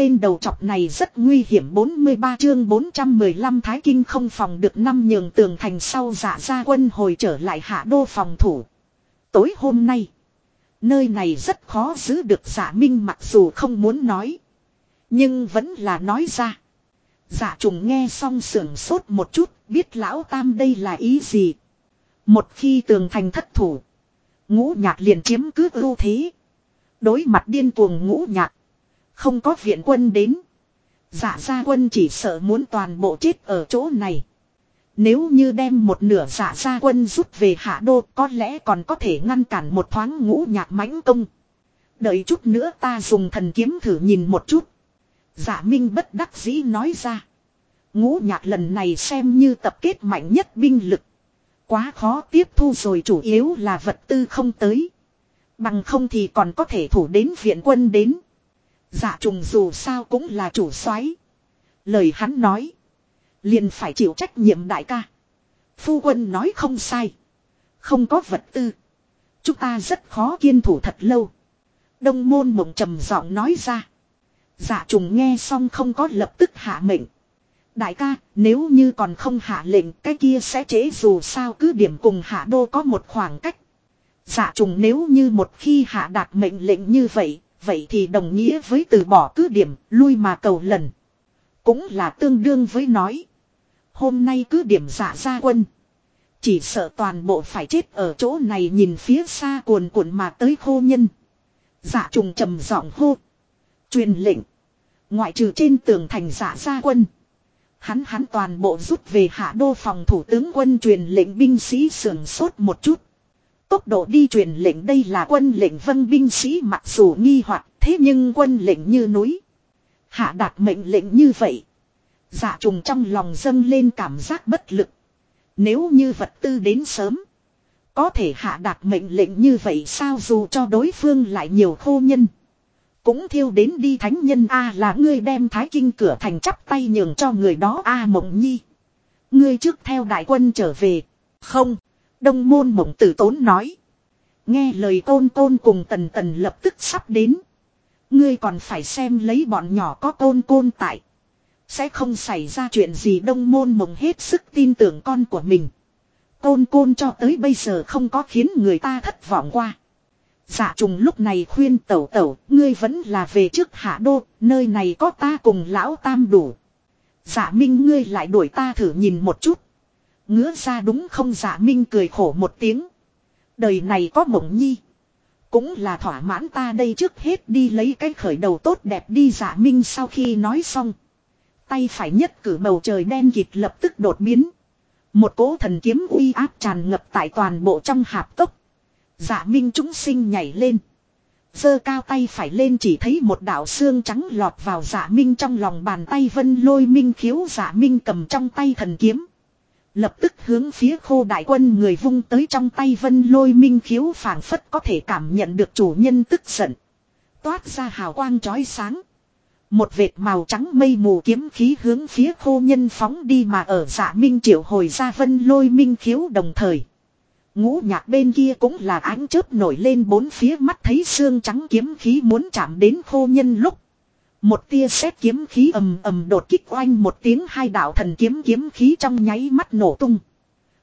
tên đầu chọc này rất nguy hiểm 43 chương 415 Thái Kinh không phòng được năm nhường tường thành sau dạ giả ra quân hồi trở lại hạ đô phòng thủ. Tối hôm nay, nơi này rất khó giữ được giả minh mặc dù không muốn nói. Nhưng vẫn là nói ra. Giả trùng nghe xong sưởng sốt một chút, biết lão tam đây là ý gì. Một khi tường thành thất thủ, ngũ nhạc liền chiếm cứ ưu thế. Đối mặt điên cuồng ngũ nhạc. Không có viện quân đến. Dạ gia quân chỉ sợ muốn toàn bộ chết ở chỗ này. Nếu như đem một nửa dạ gia quân rút về hạ đô, có lẽ còn có thể ngăn cản một thoáng ngũ nhạc mãnh công. Đợi chút nữa ta dùng thần kiếm thử nhìn một chút. Dạ Minh bất đắc dĩ nói ra. Ngũ nhạc lần này xem như tập kết mạnh nhất binh lực. Quá khó tiếp thu rồi chủ yếu là vật tư không tới. Bằng không thì còn có thể thủ đến viện quân đến. Dạ trùng dù sao cũng là chủ soái. Lời hắn nói. Liền phải chịu trách nhiệm đại ca. Phu quân nói không sai. Không có vật tư. Chúng ta rất khó kiên thủ thật lâu. Đông môn mộng trầm giọng nói ra. Dạ trùng nghe xong không có lập tức hạ mệnh. Đại ca, nếu như còn không hạ lệnh cái kia sẽ chế dù sao cứ điểm cùng hạ đô có một khoảng cách. Dạ trùng nếu như một khi hạ đạt mệnh lệnh như vậy, vậy thì đồng nghĩa với từ bỏ cứ điểm, lui mà cầu lần. Cũng là tương đương với nói. Hôm nay cứ điểm giả ra quân. Chỉ sợ toàn bộ phải chết ở chỗ này nhìn phía xa cuồn cuộn mà tới khô nhân. Giả trùng trầm giọng hô. Truyền lệnh. Ngoại trừ trên tường thành giả ra quân. Hắn hắn toàn bộ rút về hạ đô phòng thủ tướng quân truyền lệnh binh sĩ sườn sốt một chút. Tốc độ đi truyền lệnh đây là quân lệnh vân binh sĩ mặc dù nghi hoặc, thế nhưng quân lệnh như núi. Hạ đạt mệnh lệnh như vậy. Dạ trùng trong lòng dâng lên cảm giác bất lực. Nếu như vật tư đến sớm. Có thể hạ đạt mệnh lệnh như vậy sao dù cho đối phương lại nhiều khô nhân. Cũng thiêu đến đi thánh nhân A là ngươi đem thái kinh cửa thành chắp tay nhường cho người đó A mộng nhi. Ngươi trước theo đại quân trở về. Không. Đông môn mộng tử tốn nói. Nghe lời tôn tôn cùng tần tần lập tức sắp đến. Ngươi còn phải xem lấy bọn nhỏ có tôn côn tại. Sẽ không xảy ra chuyện gì đông môn mộng hết sức tin tưởng con của mình. tôn côn cho tới bây giờ không có khiến người ta thất vọng qua. Dạ trùng lúc này khuyên tẩu tẩu, ngươi vẫn là về trước hạ đô, nơi này có ta cùng lão tam đủ. Dạ minh ngươi lại đuổi ta thử nhìn một chút. Ngứa ra đúng không dạ minh cười khổ một tiếng. Đời này có mộng nhi. Cũng là thỏa mãn ta đây trước hết đi lấy cái khởi đầu tốt đẹp đi dạ minh sau khi nói xong. Tay phải nhất cử bầu trời đen kịt lập tức đột biến. Một cỗ thần kiếm uy áp tràn ngập tại toàn bộ trong hạp tốc. Dạ minh chúng sinh nhảy lên. giơ cao tay phải lên chỉ thấy một đạo xương trắng lọt vào dạ minh trong lòng bàn tay vân lôi minh khiếu dạ minh cầm trong tay thần kiếm. Lập tức hướng phía khô đại quân người vung tới trong tay vân lôi minh khiếu phảng phất có thể cảm nhận được chủ nhân tức giận. Toát ra hào quang chói sáng. Một vệt màu trắng mây mù kiếm khí hướng phía khô nhân phóng đi mà ở giả minh triệu hồi ra vân lôi minh khiếu đồng thời. Ngũ nhạc bên kia cũng là ánh chớp nổi lên bốn phía mắt thấy xương trắng kiếm khí muốn chạm đến khô nhân lúc. Một tia sét kiếm khí ầm ầm đột kích oanh một tiếng hai đạo thần kiếm kiếm khí trong nháy mắt nổ tung.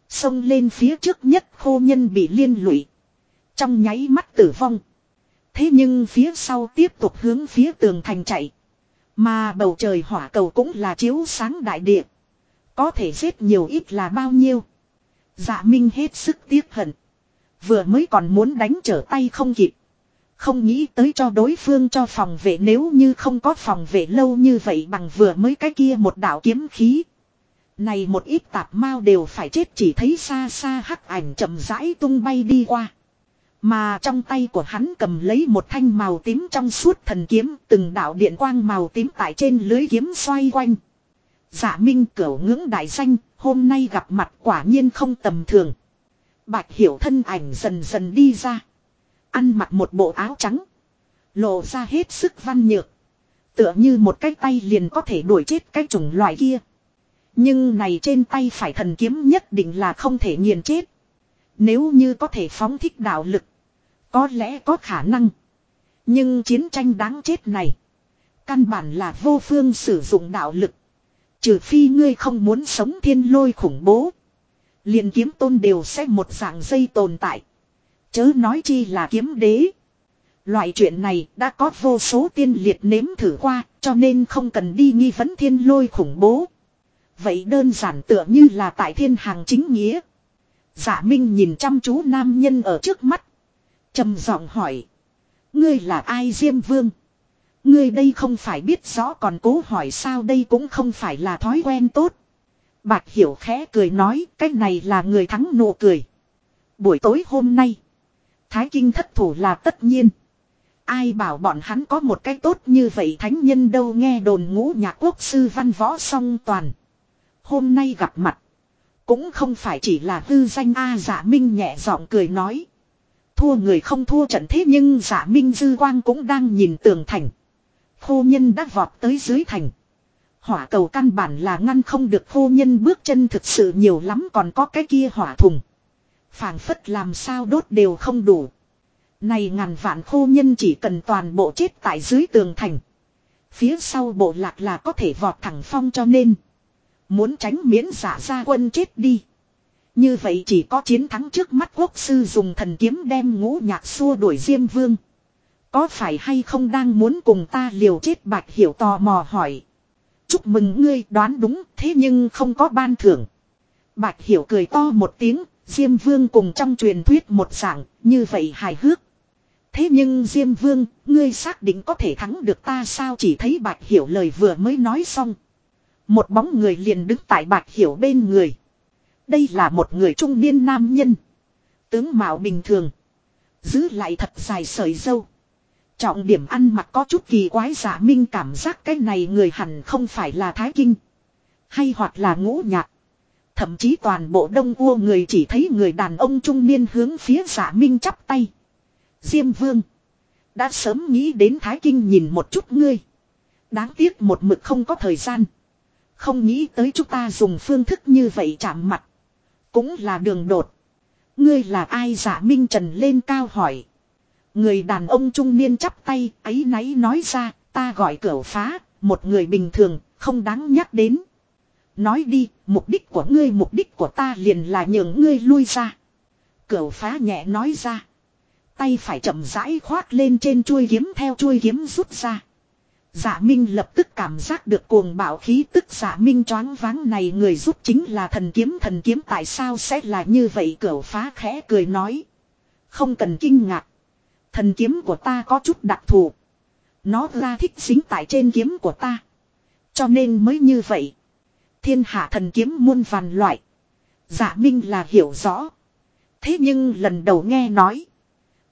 Xông lên phía trước nhất khô nhân bị liên lụy. Trong nháy mắt tử vong. Thế nhưng phía sau tiếp tục hướng phía tường thành chạy. Mà bầu trời hỏa cầu cũng là chiếu sáng đại địa. Có thể giết nhiều ít là bao nhiêu. Dạ Minh hết sức tiếc hận. Vừa mới còn muốn đánh trở tay không kịp. Không nghĩ tới cho đối phương cho phòng vệ nếu như không có phòng vệ lâu như vậy bằng vừa mới cái kia một đạo kiếm khí. Này một ít tạp mao đều phải chết chỉ thấy xa xa hắc ảnh chậm rãi tung bay đi qua. Mà trong tay của hắn cầm lấy một thanh màu tím trong suốt thần kiếm từng đạo điện quang màu tím tại trên lưới kiếm xoay quanh. giả Minh cửu ngưỡng đại danh, hôm nay gặp mặt quả nhiên không tầm thường. Bạch hiểu thân ảnh dần dần đi ra. Ăn mặc một bộ áo trắng. Lộ ra hết sức văn nhược. Tựa như một cái tay liền có thể đuổi chết cái chủng loại kia. Nhưng này trên tay phải thần kiếm nhất định là không thể nghiền chết. Nếu như có thể phóng thích đạo lực. Có lẽ có khả năng. Nhưng chiến tranh đáng chết này. Căn bản là vô phương sử dụng đạo lực. Trừ phi ngươi không muốn sống thiên lôi khủng bố. liền kiếm tôn đều sẽ một dạng dây tồn tại. Chớ nói chi là kiếm đế. Loại chuyện này đã có vô số tiên liệt nếm thử qua, cho nên không cần đi nghi vấn thiên lôi khủng bố. Vậy đơn giản tựa như là tại thiên hàng chính nghĩa. Giả Minh nhìn chăm chú nam nhân ở trước mắt. trầm giọng hỏi. Ngươi là ai Diêm Vương? Ngươi đây không phải biết rõ còn cố hỏi sao đây cũng không phải là thói quen tốt. Bạch Hiểu khẽ cười nói cái này là người thắng nụ cười. Buổi tối hôm nay. Thái Kinh thất thủ là tất nhiên. Ai bảo bọn hắn có một cái tốt như vậy thánh nhân đâu nghe đồn ngũ nhạc quốc sư văn võ song toàn. Hôm nay gặp mặt. Cũng không phải chỉ là tư danh A giả minh nhẹ giọng cười nói. Thua người không thua trận thế nhưng giả minh dư quang cũng đang nhìn tường thành. Khô nhân đã vọt tới dưới thành. Hỏa cầu căn bản là ngăn không được khô nhân bước chân thực sự nhiều lắm còn có cái kia hỏa thùng phảng phất làm sao đốt đều không đủ. Này ngàn vạn khô nhân chỉ cần toàn bộ chết tại dưới tường thành. Phía sau bộ lạc là có thể vọt thẳng phong cho nên. Muốn tránh miễn giả ra quân chết đi. Như vậy chỉ có chiến thắng trước mắt quốc sư dùng thần kiếm đem ngũ nhạc xua đuổi Diêm Vương. Có phải hay không đang muốn cùng ta liều chết bạch hiểu tò mò hỏi. Chúc mừng ngươi đoán đúng thế nhưng không có ban thưởng. Bạch hiểu cười to một tiếng, Diêm Vương cùng trong truyền thuyết một dạng, như vậy hài hước. Thế nhưng Diêm Vương, ngươi xác định có thể thắng được ta sao chỉ thấy Bạch Hiểu lời vừa mới nói xong. Một bóng người liền đứng tại Bạch Hiểu bên người. Đây là một người trung niên nam nhân. Tướng mạo bình thường. Giữ lại thật dài sợi dâu. Trọng điểm ăn mặc có chút kỳ quái giả minh cảm giác cái này người hẳn không phải là Thái Kinh. Hay hoặc là ngũ nhạc. Thậm chí toàn bộ đông ua người chỉ thấy người đàn ông trung niên hướng phía giả minh chắp tay. Diêm vương. Đã sớm nghĩ đến Thái Kinh nhìn một chút ngươi. Đáng tiếc một mực không có thời gian. Không nghĩ tới chúng ta dùng phương thức như vậy chạm mặt. Cũng là đường đột. Ngươi là ai giả minh trần lên cao hỏi. Người đàn ông trung niên chắp tay, ấy náy nói ra, ta gọi cửa phá. Một người bình thường, không đáng nhắc đến. Nói đi, mục đích của ngươi, mục đích của ta liền là nhường ngươi lui ra. Cửu phá nhẹ nói ra. Tay phải chậm rãi khoác lên trên chuôi kiếm, theo chuôi kiếm rút ra. Dạ Minh lập tức cảm giác được cuồng bạo khí tức Dạ Minh choáng váng này người giúp chính là thần kiếm thần kiếm tại sao sẽ là như vậy cửu phá khẽ cười nói. Không cần kinh ngạc. Thần kiếm của ta có chút đặc thù. Nó ra thích xính tại trên kiếm của ta. Cho nên mới như vậy. Thiên hạ thần kiếm muôn vàn loại. giả Minh là hiểu rõ. Thế nhưng lần đầu nghe nói.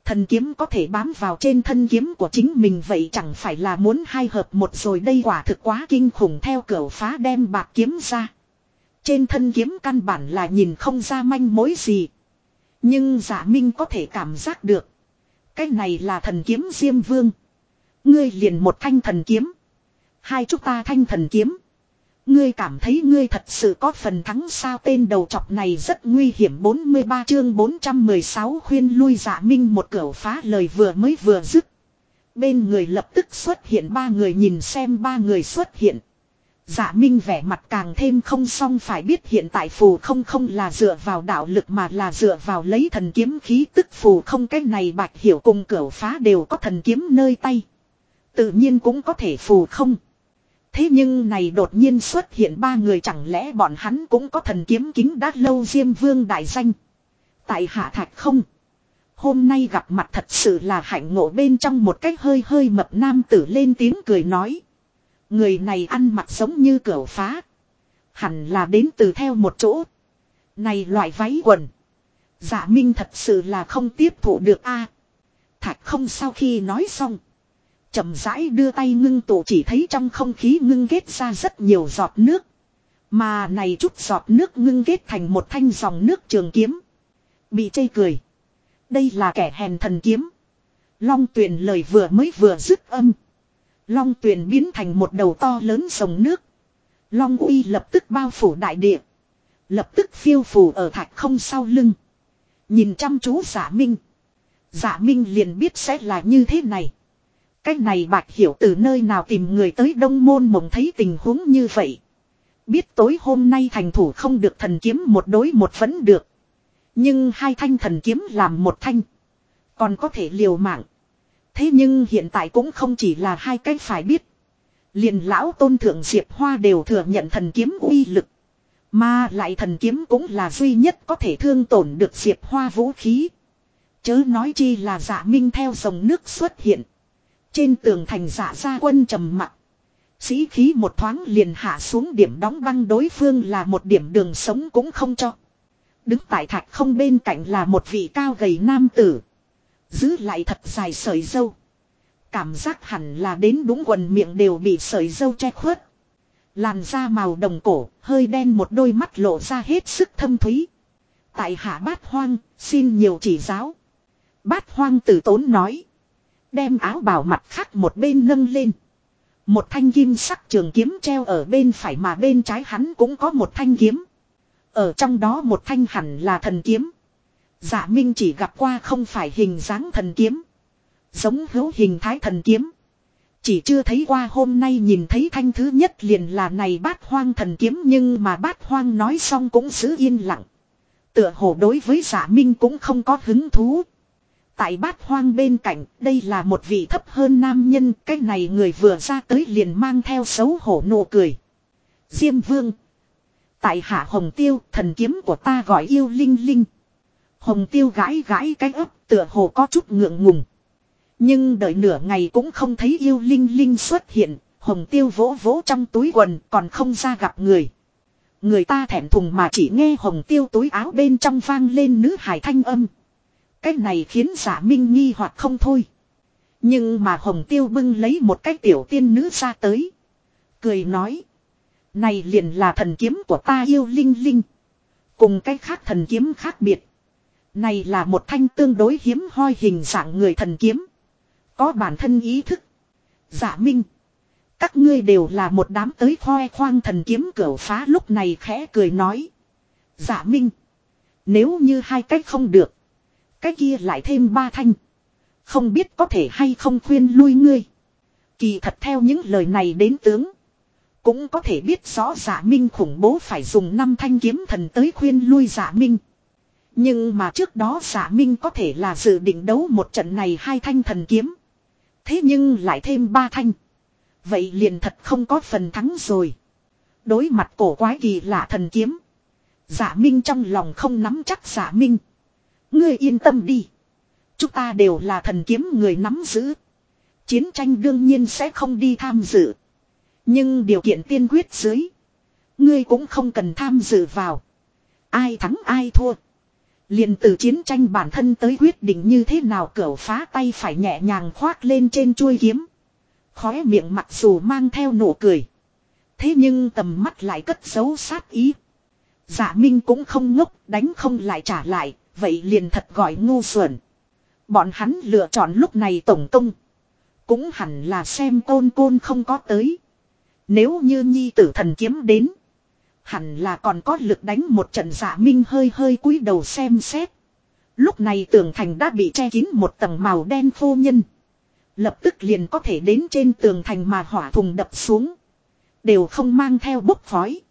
Thần kiếm có thể bám vào trên thân kiếm của chính mình vậy chẳng phải là muốn hai hợp một rồi đây quả thực quá kinh khủng theo cửa phá đem bạc kiếm ra. Trên thân kiếm căn bản là nhìn không ra manh mối gì. Nhưng giả minh có thể cảm giác được. Cái này là thần kiếm Diêm Vương. Ngươi liền một thanh thần kiếm. Hai chúng ta thanh thần kiếm. Ngươi cảm thấy ngươi thật sự có phần thắng sao tên đầu chọc này rất nguy hiểm 43 chương 416 khuyên lui giả minh một cửa phá lời vừa mới vừa dứt. Bên người lập tức xuất hiện ba người nhìn xem ba người xuất hiện. Giả minh vẻ mặt càng thêm không xong phải biết hiện tại phù không không là dựa vào đạo lực mà là dựa vào lấy thần kiếm khí tức phù không cái này bạch hiểu cùng cửa phá đều có thần kiếm nơi tay. Tự nhiên cũng có thể phù không. Thế nhưng này đột nhiên xuất hiện ba người chẳng lẽ bọn hắn cũng có thần kiếm kính đã lâu Diêm Vương đại danh. Tại Hạ Thạch không. Hôm nay gặp mặt thật sự là hạnh ngộ bên trong một cách hơi hơi mập nam tử lên tiếng cười nói. Người này ăn mặc giống như cửa phá. Hẳn là đến từ theo một chỗ. Này loại váy quần. Dạ Minh thật sự là không tiếp thụ được a. Thạch không sau khi nói xong chậm rãi đưa tay ngưng tụ chỉ thấy trong không khí ngưng kết ra rất nhiều giọt nước. Mà này chút giọt nước ngưng kết thành một thanh dòng nước trường kiếm. Bị chây cười. Đây là kẻ hèn thần kiếm. Long tuyền lời vừa mới vừa dứt âm. Long tuyền biến thành một đầu to lớn dòng nước. Long uy lập tức bao phủ đại địa. Lập tức phiêu phủ ở thạch không sau lưng. Nhìn chăm chú giả minh. Giả minh liền biết sẽ là như thế này. Cái này bạch hiểu từ nơi nào tìm người tới đông môn mộng thấy tình huống như vậy. Biết tối hôm nay thành thủ không được thần kiếm một đối một vẫn được. Nhưng hai thanh thần kiếm làm một thanh. Còn có thể liều mạng. Thế nhưng hiện tại cũng không chỉ là hai cách phải biết. Liền lão tôn thượng Diệp Hoa đều thừa nhận thần kiếm uy lực. Mà lại thần kiếm cũng là duy nhất có thể thương tổn được Diệp Hoa vũ khí. Chớ nói chi là dạ minh theo dòng nước xuất hiện. Trên tường thành giả gia quân trầm mặc. Sĩ khí một thoáng liền hạ xuống điểm đóng băng đối phương là một điểm đường sống cũng không cho. Đứng tại thạch không bên cạnh là một vị cao gầy nam tử. Giữ lại thật dài sợi dâu. Cảm giác hẳn là đến đúng quần miệng đều bị sợi dâu che khuất. Làn da màu đồng cổ, hơi đen một đôi mắt lộ ra hết sức thâm thúy. Tại hạ bát hoang, xin nhiều chỉ giáo. Bát hoang tử tốn nói. Đem áo bào mặt khác một bên nâng lên. Một thanh kim sắc trường kiếm treo ở bên phải mà bên trái hắn cũng có một thanh kiếm. Ở trong đó một thanh hẳn là thần kiếm. Dạ Minh chỉ gặp qua không phải hình dáng thần kiếm. Giống hữu hình thái thần kiếm. Chỉ chưa thấy qua hôm nay nhìn thấy thanh thứ nhất liền là này bát hoang thần kiếm nhưng mà bát hoang nói xong cũng giữ yên lặng. Tựa hồ đối với giả minh cũng không có hứng thú. Tại bát hoang bên cạnh, đây là một vị thấp hơn nam nhân, cái này người vừa ra tới liền mang theo xấu hổ nụ cười. Diêm vương. Tại hạ hồng tiêu, thần kiếm của ta gọi yêu linh linh. Hồng tiêu gãi gãi cái ấp, tựa hồ có chút ngượng ngùng. Nhưng đợi nửa ngày cũng không thấy yêu linh linh xuất hiện, hồng tiêu vỗ vỗ trong túi quần còn không ra gặp người. Người ta thẹn thùng mà chỉ nghe hồng tiêu túi áo bên trong vang lên nữ hải thanh âm. Cái này khiến giả minh nghi hoặc không thôi. Nhưng mà hồng tiêu bưng lấy một cái tiểu tiên nữ ra tới. Cười nói. Này liền là thần kiếm của ta yêu linh linh. Cùng cái khác thần kiếm khác biệt. Này là một thanh tương đối hiếm hoi hình dạng người thần kiếm. Có bản thân ý thức. Giả minh. Các ngươi đều là một đám tới khoe khoang thần kiếm cửa phá lúc này khẽ cười nói. Giả minh. Nếu như hai cách không được. Cái kia lại thêm ba thanh. Không biết có thể hay không khuyên lui ngươi. Kỳ thật theo những lời này đến tướng. Cũng có thể biết rõ giả minh khủng bố phải dùng năm thanh kiếm thần tới khuyên lui giả minh. Nhưng mà trước đó giả minh có thể là dự định đấu một trận này hai thanh thần kiếm. Thế nhưng lại thêm ba thanh. Vậy liền thật không có phần thắng rồi. Đối mặt cổ quái kỳ lạ thần kiếm. Giả Minh trong lòng không nắm chắc giả Minh. Ngươi yên tâm đi. Chúng ta đều là thần kiếm người nắm giữ. Chiến tranh đương nhiên sẽ không đi tham dự. Nhưng điều kiện tiên quyết dưới. Ngươi cũng không cần tham dự vào. Ai thắng ai thua. liền từ chiến tranh bản thân tới quyết định như thế nào cẩu phá tay phải nhẹ nhàng khoác lên trên chuôi kiếm. Khóe miệng mặc dù mang theo nụ cười. Thế nhưng tầm mắt lại cất giấu sát ý. Dạ Minh cũng không ngốc, đánh không lại trả lại, vậy liền thật gọi ngu xuẩn. Bọn hắn lựa chọn lúc này tổng công. Cũng hẳn là xem côn côn không có tới. Nếu như nhi tử thần kiếm đến. Hẳn là còn có lực đánh một trận dạ minh hơi hơi cúi đầu xem xét. Lúc này tường thành đã bị che kín một tầng màu đen phô nhân. Lập tức liền có thể đến trên tường thành mà hỏa thùng đập xuống. Đều không mang theo bốc khói.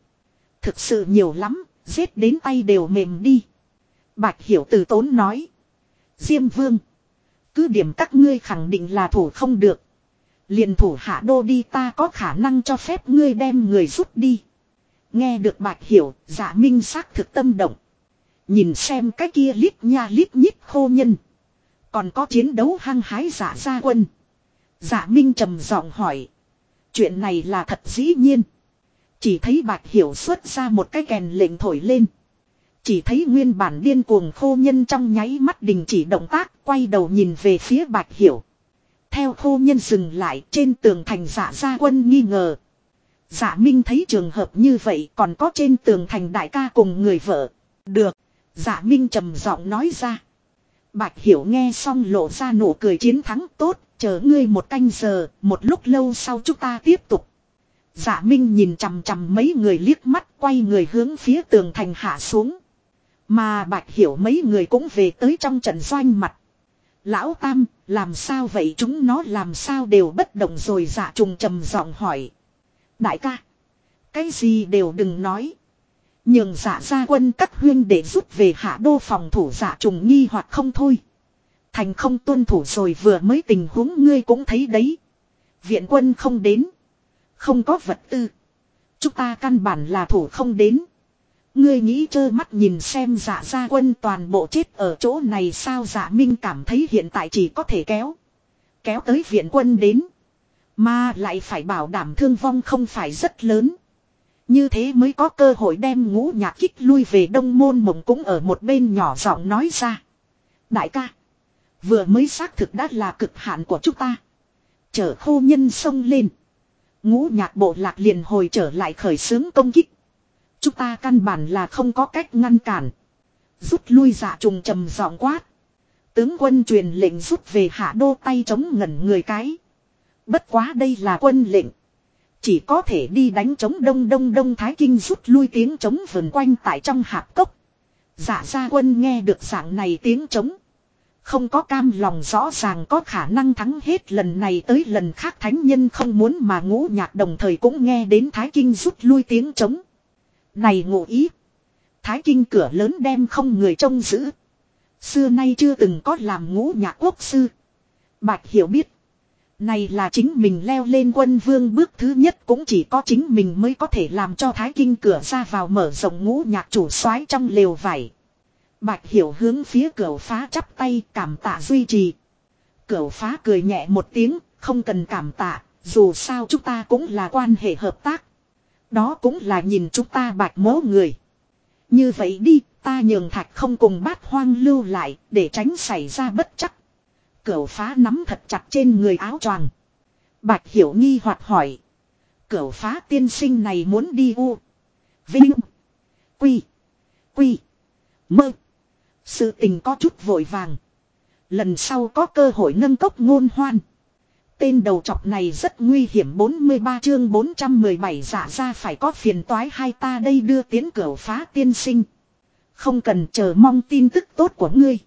Thực sự nhiều lắm, giết đến tay đều mềm đi. Bạch hiểu từ tốn nói. Diêm vương. Cứ điểm các ngươi khẳng định là thủ không được. liền thủ hạ đô đi ta có khả năng cho phép ngươi đem người rút đi. Nghe được bạch hiểu, giả dạ minh xác thực tâm động. Nhìn xem cái kia lít nha lít nhít khô nhân. Còn có chiến đấu hăng hái giả gia quân. Giả minh trầm giọng hỏi. Chuyện này là thật dĩ nhiên. Chỉ thấy bạch hiểu xuất ra một cái kèn lệnh thổi lên. Chỉ thấy nguyên bản điên cuồng khô nhân trong nháy mắt đình chỉ động tác quay đầu nhìn về phía bạch hiểu. Theo khô nhân dừng lại trên tường thành giả gia quân nghi ngờ. Giả minh thấy trường hợp như vậy còn có trên tường thành đại ca cùng người vợ. Được. Giả minh trầm giọng nói ra. Bạch hiểu nghe xong lộ ra nụ cười chiến thắng tốt. Chờ ngươi một canh giờ, một lúc lâu sau chúng ta tiếp tục. Giả minh nhìn chằm chằm mấy người liếc mắt quay người hướng phía tường thành hạ xuống. Mà bạch hiểu mấy người cũng về tới trong trận doanh mặt. Lão Tam, làm sao vậy chúng nó làm sao đều bất động rồi dạ trùng trầm giọng hỏi. Đại ca, cái gì đều đừng nói. Nhường dạ gia quân các huyên để rút về hạ đô phòng thủ dạ trùng nghi hoặc không thôi. Thành không tuân thủ rồi vừa mới tình huống ngươi cũng thấy đấy. Viện quân không đến. Không có vật tư. Chúng ta căn bản là thủ không đến. Ngươi nghĩ trơ mắt nhìn xem dạ gia quân toàn bộ chết ở chỗ này sao dạ minh cảm thấy hiện tại chỉ có thể kéo. Kéo tới viện quân đến. Mà lại phải bảo đảm thương vong không phải rất lớn. Như thế mới có cơ hội đem ngũ nhạc kích lui về đông môn mộng cũng ở một bên nhỏ giọng nói ra. Đại ca. Vừa mới xác thực đã là cực hạn của chúng ta. Chở khô nhân sông lên. Ngũ nhạc bộ lạc liền hồi trở lại khởi xướng công kích. Chúng ta căn bản là không có cách ngăn cản. Rút lui dạ trùng trầm giọng quát. Tướng quân truyền lệnh rút về hạ đô tay chống ngẩn người cái. Bất quá đây là quân lệnh. Chỉ có thể đi đánh chống đông đông đông thái kinh rút lui tiếng chống vườn quanh tại trong hạp cốc. Dạ gia quân nghe được dạng này tiếng chống. Không có cam lòng rõ ràng có khả năng thắng hết lần này tới lần khác thánh nhân không muốn mà ngũ nhạc đồng thời cũng nghe đến thái kinh rút lui tiếng chống. Này ngụ ý. Thái kinh cửa lớn đem không người trông giữ. Xưa nay chưa từng có làm ngũ nhạc quốc sư. Bạch hiểu biết. Này là chính mình leo lên quân vương bước thứ nhất cũng chỉ có chính mình mới có thể làm cho thái kinh cửa ra vào mở rộng ngũ nhạc chủ soái trong lều vải. Bạch hiểu hướng phía cửa phá chắp tay cảm tạ duy trì. Cửa phá cười nhẹ một tiếng, không cần cảm tạ, dù sao chúng ta cũng là quan hệ hợp tác. Đó cũng là nhìn chúng ta bạch mố người. Như vậy đi, ta nhường thạch không cùng bát hoang lưu lại, để tránh xảy ra bất chắc. Cửu phá nắm thật chặt trên người áo choàng. Bạch hiểu nghi hoặc hỏi. Cửu phá tiên sinh này muốn đi u. Vinh. Quy. Quy. Mơ. Sự tình có chút vội vàng. Lần sau có cơ hội nâng cốc ngôn hoan. Tên đầu chọc này rất nguy hiểm 43 chương 417 giả ra phải có phiền toái hai ta đây đưa tiến cửa phá tiên sinh. Không cần chờ mong tin tức tốt của ngươi.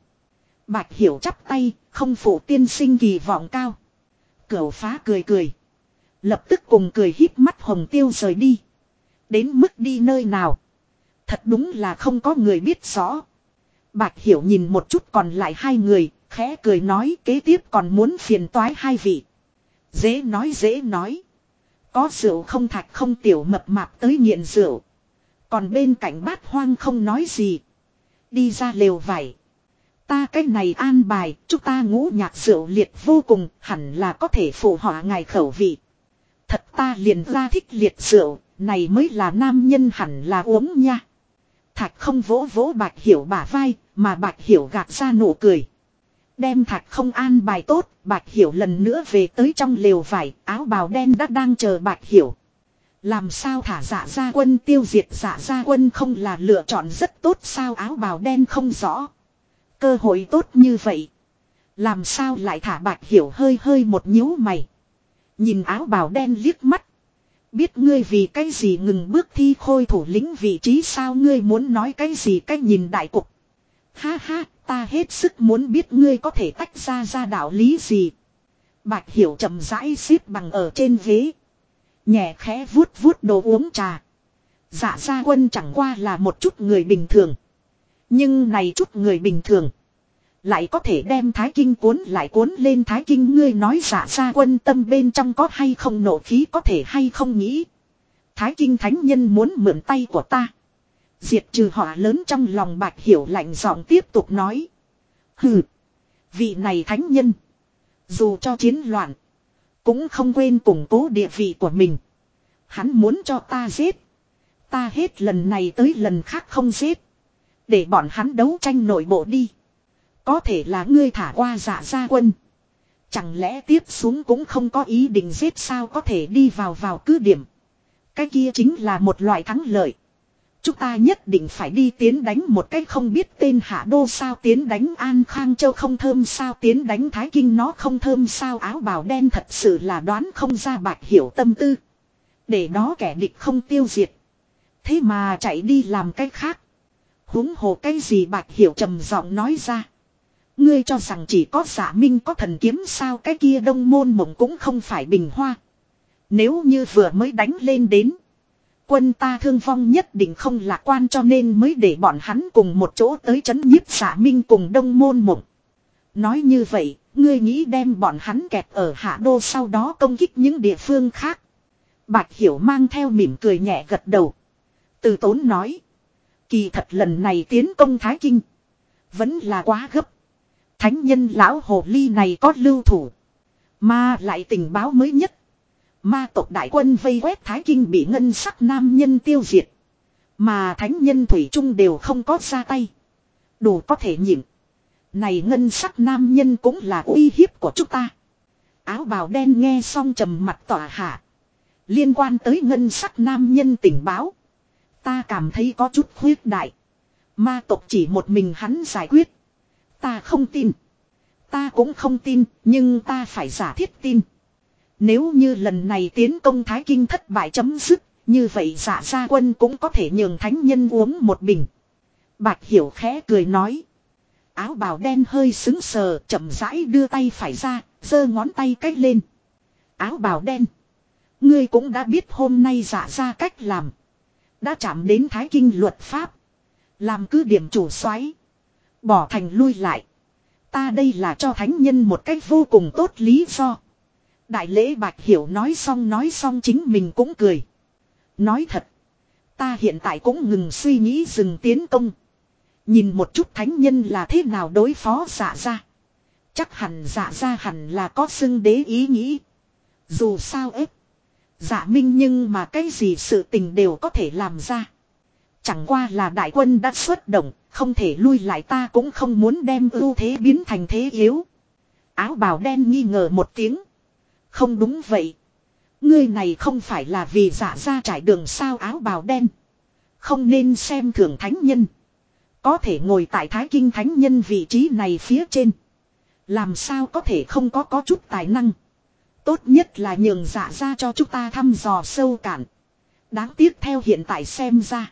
Bạch hiểu chắp tay, không phụ tiên sinh kỳ vọng cao. Cửu phá cười cười. Lập tức cùng cười híp mắt hồng tiêu rời đi. Đến mức đi nơi nào. Thật đúng là không có người biết rõ. Bạch hiểu nhìn một chút còn lại hai người, khẽ cười nói kế tiếp còn muốn phiền toái hai vị. Dễ nói dễ nói. Có rượu không thạch không tiểu mập mạp tới nghiện rượu. Còn bên cạnh bát hoang không nói gì. Đi ra lều vải. Ta cái này an bài, chúng ta ngũ nhạc rượu liệt vô cùng, hẳn là có thể phụ họa ngài khẩu vị. Thật ta liền ra thích liệt rượu, này mới là nam nhân hẳn là uống nha. Thạch không vỗ vỗ bạch hiểu bả vai, mà bạch hiểu gạt ra nụ cười. Đem thạch không an bài tốt, bạch hiểu lần nữa về tới trong lều vải, áo bào đen đã đang chờ bạch hiểu. Làm sao thả giả gia quân tiêu diệt giả gia quân không là lựa chọn rất tốt sao áo bào đen không rõ. Cơ hội tốt như vậy. Làm sao lại thả bạch hiểu hơi hơi một nhíu mày. Nhìn áo bào đen liếc mắt. Biết ngươi vì cái gì ngừng bước thi khôi thủ lĩnh vị trí sao ngươi muốn nói cái gì cách nhìn đại cục. Ha ha, ta hết sức muốn biết ngươi có thể tách ra ra đạo lý gì. Bạch hiểu chậm rãi xếp bằng ở trên ghế. Nhẹ khẽ vuốt vuốt đồ uống trà. Dạ gia quân chẳng qua là một chút người bình thường. Nhưng này chút người bình thường. Lại có thể đem thái kinh cuốn lại cuốn lên thái kinh ngươi nói dạ giả ra quân tâm bên trong có hay không nổ khí có thể hay không nghĩ. Thái kinh thánh nhân muốn mượn tay của ta. Diệt trừ họa lớn trong lòng bạch hiểu lạnh giọng tiếp tục nói. Hừ. Vị này thánh nhân. Dù cho chiến loạn. Cũng không quên củng cố địa vị của mình. Hắn muốn cho ta giết. Ta hết lần này tới lần khác không giết. Để bọn hắn đấu tranh nội bộ đi. Có thể là ngươi thả qua giả gia quân. Chẳng lẽ tiếp xuống cũng không có ý định giết sao có thể đi vào vào cứ điểm. Cái kia chính là một loại thắng lợi. Chúng ta nhất định phải đi tiến đánh một cái không biết tên hạ đô sao tiến đánh An Khang Châu không thơm sao tiến đánh Thái Kinh nó không thơm sao áo bào đen thật sự là đoán không ra bạch hiểu tâm tư. Để đó kẻ địch không tiêu diệt. Thế mà chạy đi làm cái khác. huống hồ cái gì bạch hiểu trầm giọng nói ra. Ngươi cho rằng chỉ có giả minh có thần kiếm sao cái kia đông môn mộng cũng không phải bình hoa. Nếu như vừa mới đánh lên đến. Quân ta thương vong nhất định không lạc quan cho nên mới để bọn hắn cùng một chỗ tới chấn nhiếp xả minh cùng đông môn mộng. Nói như vậy, ngươi nghĩ đem bọn hắn kẹt ở hạ đô sau đó công kích những địa phương khác. Bạch Hiểu mang theo mỉm cười nhẹ gật đầu. Từ tốn nói. Kỳ thật lần này tiến công Thái Kinh. Vẫn là quá gấp. Thánh nhân lão hồ ly này có lưu thủ. Mà lại tình báo mới nhất. Ma tộc đại quân vây quét Thái Kinh bị ngân sắc nam nhân tiêu diệt. Mà thánh nhân Thủy Trung đều không có ra tay. Đủ có thể nhịn. Này ngân sắc nam nhân cũng là uy hiếp của chúng ta. Áo bào đen nghe xong trầm mặt tỏa hạ. Liên quan tới ngân sắc nam nhân tình báo. Ta cảm thấy có chút khuyết đại. Ma tộc chỉ một mình hắn giải quyết. Ta không tin. Ta cũng không tin, nhưng ta phải giả thiết tin. Nếu như lần này tiến công Thái Kinh thất bại chấm dứt, như vậy giả gia quân cũng có thể nhường thánh nhân uống một bình. Bạch Hiểu khẽ cười nói. Áo bào đen hơi xứng sờ, chậm rãi đưa tay phải ra, giơ ngón tay cách lên. Áo bào đen. Ngươi cũng đã biết hôm nay giả ra cách làm. Đã chạm đến thái kinh luật pháp. Làm cứ điểm chủ xoáy. Bỏ thành lui lại. Ta đây là cho thánh nhân một cách vô cùng tốt lý do. Đại lễ bạch hiểu nói xong nói xong chính mình cũng cười. Nói thật. Ta hiện tại cũng ngừng suy nghĩ dừng tiến công. Nhìn một chút thánh nhân là thế nào đối phó dạ giả ra. Chắc hẳn dạ giả ra hẳn là có xưng đế ý nghĩ. Dù sao ếp. Giả minh nhưng mà cái gì sự tình đều có thể làm ra. Chẳng qua là đại quân đã xuất động, không thể lui lại ta cũng không muốn đem ưu thế biến thành thế yếu. Áo bào đen nghi ngờ một tiếng. Không đúng vậy. Ngươi này không phải là vì giả ra trải đường sao áo bào đen. Không nên xem thường thánh nhân. Có thể ngồi tại thái kinh thánh nhân vị trí này phía trên. Làm sao có thể không có có chút tài năng. Tốt nhất là nhường giả ra cho chúng ta thăm dò sâu cạn. Đáng tiếc theo hiện tại xem ra.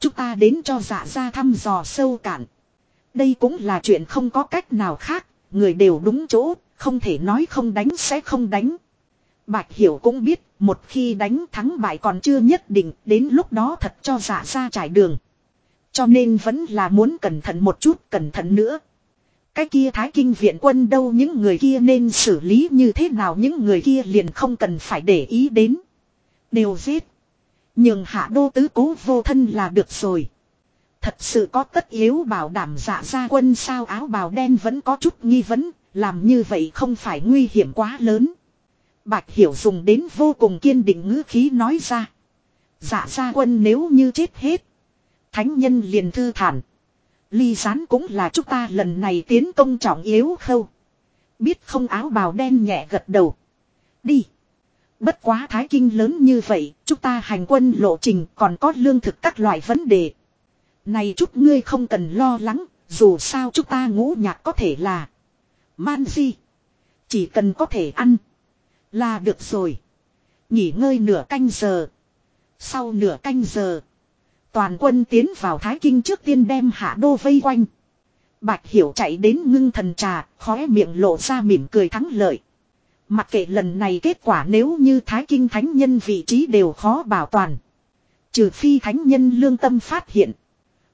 Chúng ta đến cho giả ra thăm dò sâu cạn. Đây cũng là chuyện không có cách nào khác. Người đều đúng chỗ, không thể nói không đánh sẽ không đánh. Bạch Hiểu cũng biết, một khi đánh thắng bại còn chưa nhất định, đến lúc đó thật cho dạ ra trải đường. Cho nên vẫn là muốn cẩn thận một chút, cẩn thận nữa. Cái kia thái kinh viện quân đâu những người kia nên xử lý như thế nào những người kia liền không cần phải để ý đến. Đều giết. Nhưng hạ đô tứ cố vô thân là được rồi. Thật sự có tất yếu bảo đảm dạ ra quân sao áo bào đen vẫn có chút nghi vấn, làm như vậy không phải nguy hiểm quá lớn. Bạch Hiểu dùng đến vô cùng kiên định ngữ khí nói ra. Dạ gia quân nếu như chết hết. Thánh nhân liền thư thản. Ly gián cũng là chúng ta lần này tiến công trọng yếu khâu. Biết không áo bào đen nhẹ gật đầu. Đi. Bất quá thái kinh lớn như vậy, chúng ta hành quân lộ trình còn có lương thực các loại vấn đề. Này chút ngươi không cần lo lắng, dù sao chúng ta ngũ nhạc có thể là man di. Chỉ cần có thể ăn là được rồi. Nghỉ ngơi nửa canh giờ. Sau nửa canh giờ. Toàn quân tiến vào Thái Kinh trước tiên đem hạ đô vây quanh. Bạch Hiểu chạy đến ngưng thần trà, khóe miệng lộ ra mỉm cười thắng lợi. Mặc kệ lần này kết quả nếu như Thái Kinh Thánh Nhân vị trí đều khó bảo toàn. Trừ phi Thánh Nhân lương tâm phát hiện.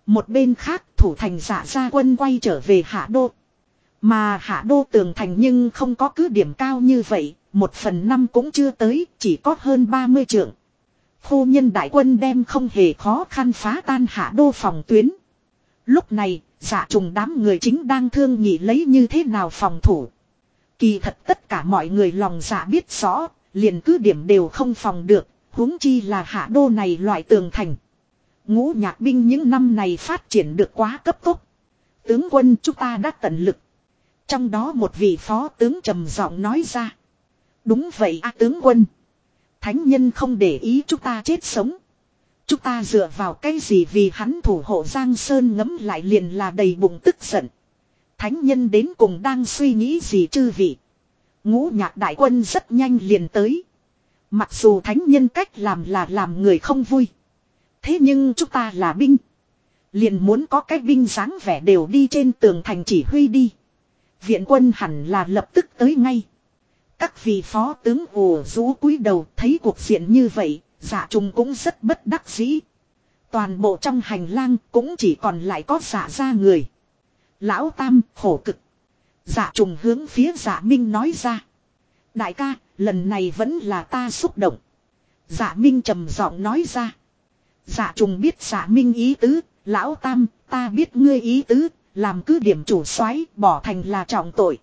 Một bên khác thủ thành giả ra quân quay trở về Hạ Đô. Mà Hạ Đô tường thành nhưng không có cứ điểm cao như vậy, một phần năm cũng chưa tới, chỉ có hơn 30 trượng. Phu nhân đại quân đem không hề khó khăn phá tan hạ đô phòng tuyến. Lúc này, giả trùng đám người chính đang thương nghị lấy như thế nào phòng thủ. Kỳ thật tất cả mọi người lòng giả biết rõ, liền cứ điểm đều không phòng được, huống chi là hạ đô này loại tường thành. Ngũ nhạc binh những năm này phát triển được quá cấp tốc. Tướng quân chúng ta đã tận lực. Trong đó một vị phó tướng trầm giọng nói ra. Đúng vậy a tướng quân. Thánh nhân không để ý chúng ta chết sống. Chúng ta dựa vào cái gì vì hắn thủ hộ Giang Sơn ngấm lại liền là đầy bụng tức giận. Thánh nhân đến cùng đang suy nghĩ gì chư vị. Ngũ nhạc đại quân rất nhanh liền tới. Mặc dù thánh nhân cách làm là làm người không vui. Thế nhưng chúng ta là binh. Liền muốn có cái binh dáng vẻ đều đi trên tường thành chỉ huy đi. Viện quân hẳn là lập tức tới ngay. Các vị phó tướng ồ rũ cúi đầu thấy cuộc diện như vậy, giả trùng cũng rất bất đắc dĩ. Toàn bộ trong hành lang cũng chỉ còn lại có dạ giả ra người. Lão Tam khổ cực. Giả trùng hướng phía giả Minh nói ra. Đại ca, lần này vẫn là ta xúc động. Giả Minh trầm giọng nói ra. Giả trùng biết giả Minh ý tứ, lão Tam, ta biết ngươi ý tứ, làm cứ điểm chủ soái, bỏ thành là trọng tội.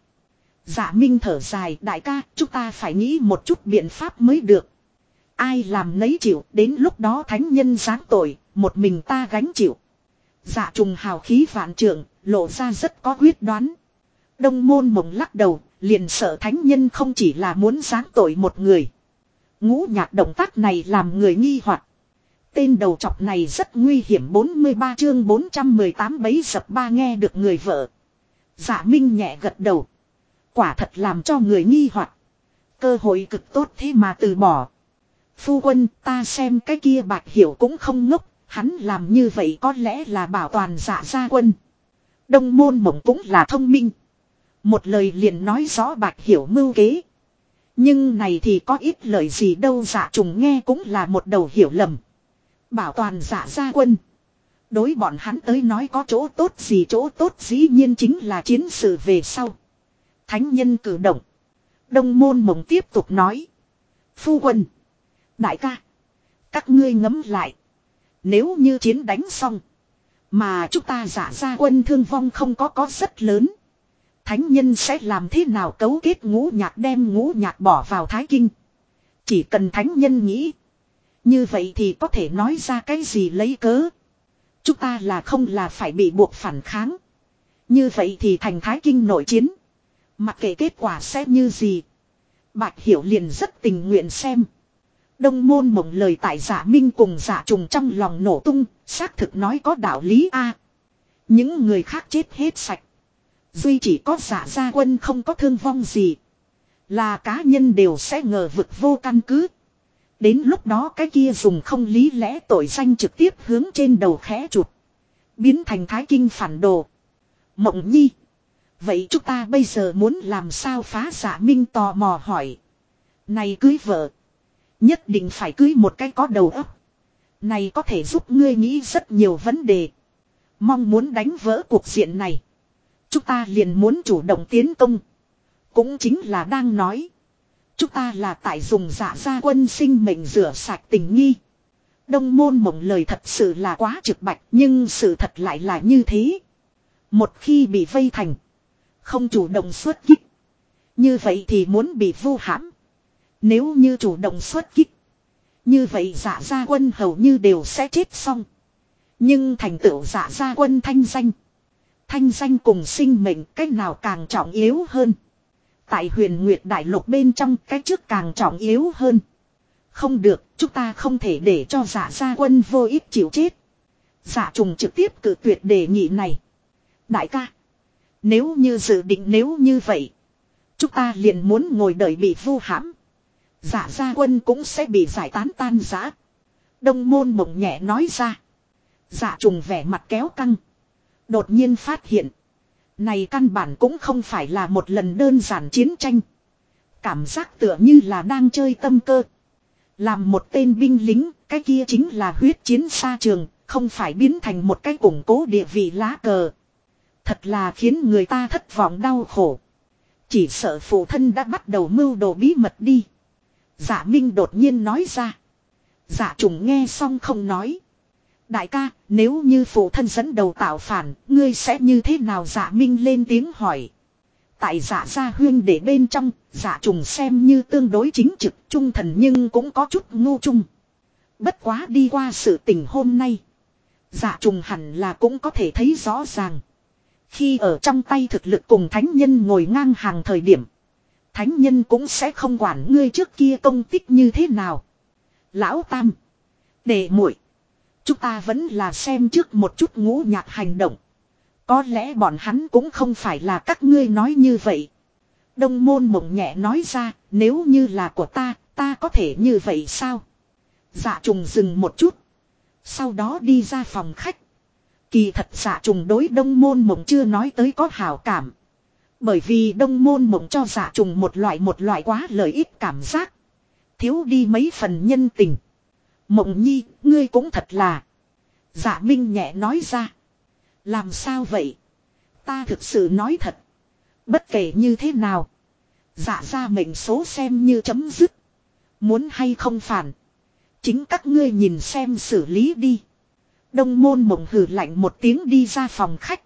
Dạ Minh thở dài, đại ca, chúng ta phải nghĩ một chút biện pháp mới được. Ai làm nấy chịu, đến lúc đó thánh nhân giáng tội, một mình ta gánh chịu. Dạ trùng hào khí vạn trượng, lộ ra rất có quyết đoán. Đông môn mộng lắc đầu, liền sợ thánh nhân không chỉ là muốn giáng tội một người. Ngũ nhạc động tác này làm người nghi hoặc Tên đầu chọc này rất nguy hiểm 43 chương 418 bấy dập ba nghe được người vợ. Dạ Minh nhẹ gật đầu. Quả thật làm cho người nghi hoặc Cơ hội cực tốt thế mà từ bỏ. Phu quân, ta xem cái kia bạch hiểu cũng không ngốc. Hắn làm như vậy có lẽ là bảo toàn giả gia quân. Đông môn mộng cũng là thông minh. Một lời liền nói rõ bạch hiểu mưu kế. Nhưng này thì có ít lời gì đâu dạ trùng nghe cũng là một đầu hiểu lầm. Bảo toàn giả gia quân. Đối bọn hắn tới nói có chỗ tốt gì chỗ tốt dĩ nhiên chính là chiến sự về sau. Thánh nhân cử động. Đông môn mộng tiếp tục nói. Phu quân. Đại ca. Các ngươi ngấm lại. Nếu như chiến đánh xong. Mà chúng ta giả ra quân thương vong không có có rất lớn. Thánh nhân sẽ làm thế nào cấu kết ngũ nhạc đem ngũ nhạc bỏ vào thái kinh. Chỉ cần thánh nhân nghĩ. Như vậy thì có thể nói ra cái gì lấy cớ. Chúng ta là không là phải bị buộc phản kháng. Như vậy thì thành thái kinh nội chiến. Mặc kệ kết quả sẽ như gì. Bạch Hiểu liền rất tình nguyện xem. Đông môn mộng lời tại giả minh cùng giả trùng trong lòng nổ tung, xác thực nói có đạo lý a. những người khác chết hết sạch. Duy chỉ có giả gia quân không có thương vong gì. Là cá nhân đều sẽ ngờ vực vô căn cứ. Đến lúc đó cái kia dùng không lý lẽ tội danh trực tiếp hướng trên đầu khẽ chuột Biến thành thái kinh phản đồ. Mộng nhi. Vậy chúng ta bây giờ muốn làm sao phá giả minh tò mò hỏi. Này cưới vợ. Nhất định phải cưới một cái có đầu óc. Này có thể giúp ngươi nghĩ rất nhiều vấn đề. Mong muốn đánh vỡ cuộc diện này. Chúng ta liền muốn chủ động tiến công. Cũng chính là đang nói. Chúng ta là tại dùng giả gia quân sinh mệnh rửa sạch tình nghi. Đông môn mộng lời thật sự là quá trực bạch, nhưng sự thật lại là như thế. Một khi bị vây thành. Không chủ động xuất kích. Như vậy thì muốn bị vu hãm. Nếu như chủ động xuất kích. Như vậy giả gia quân hầu như đều sẽ chết xong. Nhưng thành tựu giả gia quân thanh danh. Thanh danh cùng sinh mệnh cách nào càng trọng yếu hơn. Tại huyền nguyệt đại lục bên trong cái trước càng trọng yếu hơn. Không được, chúng ta không thể để cho giả gia quân vô ích chịu chết. Giả trùng trực tiếp cử tuyệt đề nghị này. Đại ca. Nếu như dự định nếu như vậy. Chúng ta liền muốn ngồi đợi bị vu hãm. Giả gia quân cũng sẽ bị giải tán tan giã. Đông môn mộng nhẹ nói ra. Giả trùng vẻ mặt kéo căng. Đột nhiên phát hiện. Này căn bản cũng không phải là một lần đơn giản chiến tranh. Cảm giác tựa như là đang chơi tâm cơ. Làm một tên binh lính, cái kia chính là huyết chiến xa trường, không phải biến thành một cái củng cố địa vị lá cờ. Thật là khiến người ta thất vọng đau khổ. Chỉ sợ phụ thân đã bắt đầu mưu đồ bí mật đi. Giả Minh đột nhiên nói ra. Giả trùng nghe xong không nói. Đại ca, nếu như phụ thân dẫn đầu tạo phản, ngươi sẽ như thế nào giả Minh lên tiếng hỏi. Tại giả gia huyên để bên trong, giả trùng xem như tương đối chính trực trung thần nhưng cũng có chút ngu trung. Bất quá đi qua sự tình hôm nay. Giả trùng hẳn là cũng có thể thấy rõ ràng. Khi ở trong tay thực lực cùng thánh nhân ngồi ngang hàng thời điểm. Thánh nhân cũng sẽ không quản ngươi trước kia công tích như thế nào. Lão Tam. đệ muội Chúng ta vẫn là xem trước một chút ngũ nhạc hành động. Có lẽ bọn hắn cũng không phải là các ngươi nói như vậy. Đông môn mộng nhẹ nói ra, nếu như là của ta, ta có thể như vậy sao? Dạ trùng dừng một chút. Sau đó đi ra phòng khách. Kỳ thật dạ trùng đối đông môn mộng chưa nói tới có hảo cảm. Bởi vì đông môn mộng cho dạ trùng một loại một loại quá lợi ích cảm giác. Thiếu đi mấy phần nhân tình. Mộng nhi, ngươi cũng thật là. Dạ Minh nhẹ nói ra. Làm sao vậy? Ta thực sự nói thật. Bất kể như thế nào. Dạ ra mệnh số xem như chấm dứt. Muốn hay không phản. Chính các ngươi nhìn xem xử lý đi. Đông môn mộng hử lạnh một tiếng đi ra phòng khách.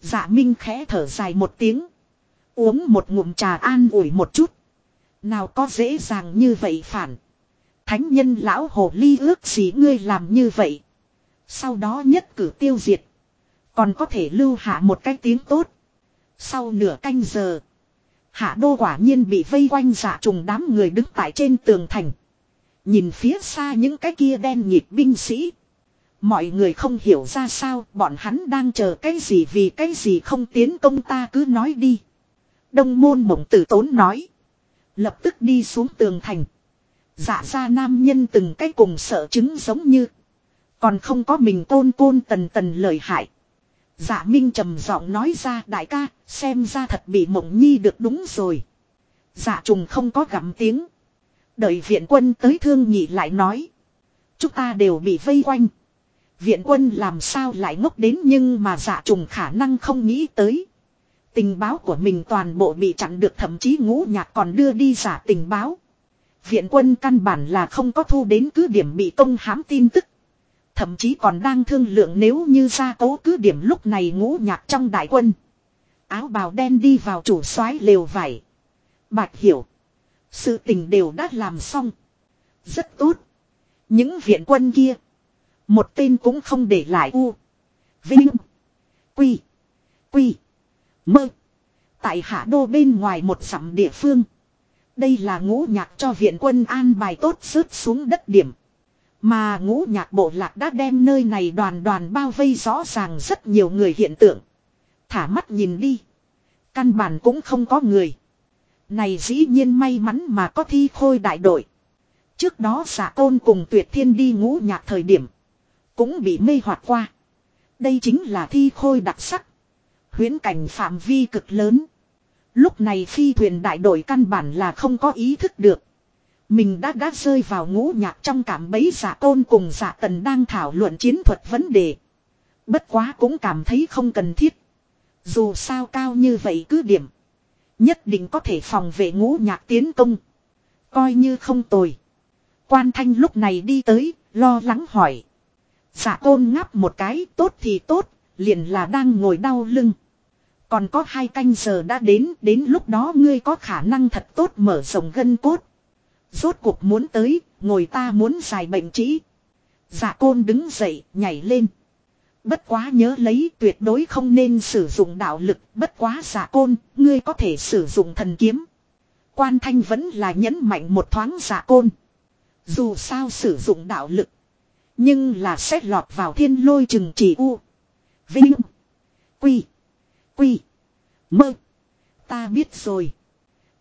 Dạ Minh khẽ thở dài một tiếng. Uống một ngụm trà an ủi một chút. Nào có dễ dàng như vậy phản. Thánh nhân lão hồ ly ước gì ngươi làm như vậy. Sau đó nhất cử tiêu diệt. Còn có thể lưu hạ một cái tiếng tốt. Sau nửa canh giờ. Hạ đô quả nhiên bị vây quanh giả trùng đám người đứng tại trên tường thành. Nhìn phía xa những cái kia đen nhịp binh sĩ. Mọi người không hiểu ra sao, bọn hắn đang chờ cái gì vì cái gì không tiến công ta cứ nói đi. Đông môn mộng tử tốn nói. Lập tức đi xuống tường thành. Dạ ra nam nhân từng cái cùng sợ chứng giống như. Còn không có mình tôn côn tần tần lời hại. Dạ Minh trầm giọng nói ra đại ca, xem ra thật bị mộng nhi được đúng rồi. Dạ trùng không có gặm tiếng. Đợi viện quân tới thương nhị lại nói. Chúng ta đều bị vây quanh. Viện quân làm sao lại ngốc đến nhưng mà dạ trùng khả năng không nghĩ tới. Tình báo của mình toàn bộ bị chặn được thậm chí ngũ nhạc còn đưa đi giả tình báo. Viện quân căn bản là không có thu đến cứ điểm bị công hãm tin tức. Thậm chí còn đang thương lượng nếu như ra cố cứ điểm lúc này ngũ nhạc trong đại quân. Áo bào đen đi vào chủ soái lều vải. Bạch hiểu. Sự tình đều đã làm xong. Rất tốt. Những viện quân kia. Một tên cũng không để lại u. Vinh. Quy. Quy. Mơ. Tại hạ đô bên ngoài một sẵm địa phương. Đây là ngũ nhạc cho viện quân an bài tốt rớt xuống đất điểm. Mà ngũ nhạc bộ lạc đã đem nơi này đoàn đoàn bao vây rõ ràng rất nhiều người hiện tượng. Thả mắt nhìn đi. Căn bản cũng không có người. Này dĩ nhiên may mắn mà có thi khôi đại đội. Trước đó giả tôn cùng tuyệt thiên đi ngũ nhạc thời điểm. Cũng bị mê hoặc qua. Đây chính là thi khôi đặc sắc. Huyến cảnh phạm vi cực lớn. Lúc này phi thuyền đại đội căn bản là không có ý thức được. Mình đã đã rơi vào ngũ nhạc trong cảm bấy giả tôn cùng giả tần đang thảo luận chiến thuật vấn đề. Bất quá cũng cảm thấy không cần thiết. Dù sao cao như vậy cứ điểm. Nhất định có thể phòng vệ ngũ nhạc tiến công. Coi như không tồi. Quan thanh lúc này đi tới, lo lắng hỏi. Giả tôn ngáp một cái, tốt thì tốt, liền là đang ngồi đau lưng. Còn có hai canh giờ đã đến, đến lúc đó ngươi có khả năng thật tốt mở rộng gân cốt. Rốt cuộc muốn tới, ngồi ta muốn giải bệnh trĩ. Dạ côn đứng dậy, nhảy lên. Bất quá nhớ lấy tuyệt đối không nên sử dụng đạo lực, bất quá giả côn, ngươi có thể sử dụng thần kiếm. Quan thanh vẫn là nhấn mạnh một thoáng giả côn. Dù sao sử dụng đạo lực. Nhưng là xét lọt vào thiên lôi chừng chỉ u. Vinh. Quy. Quy. Mơ. Ta biết rồi.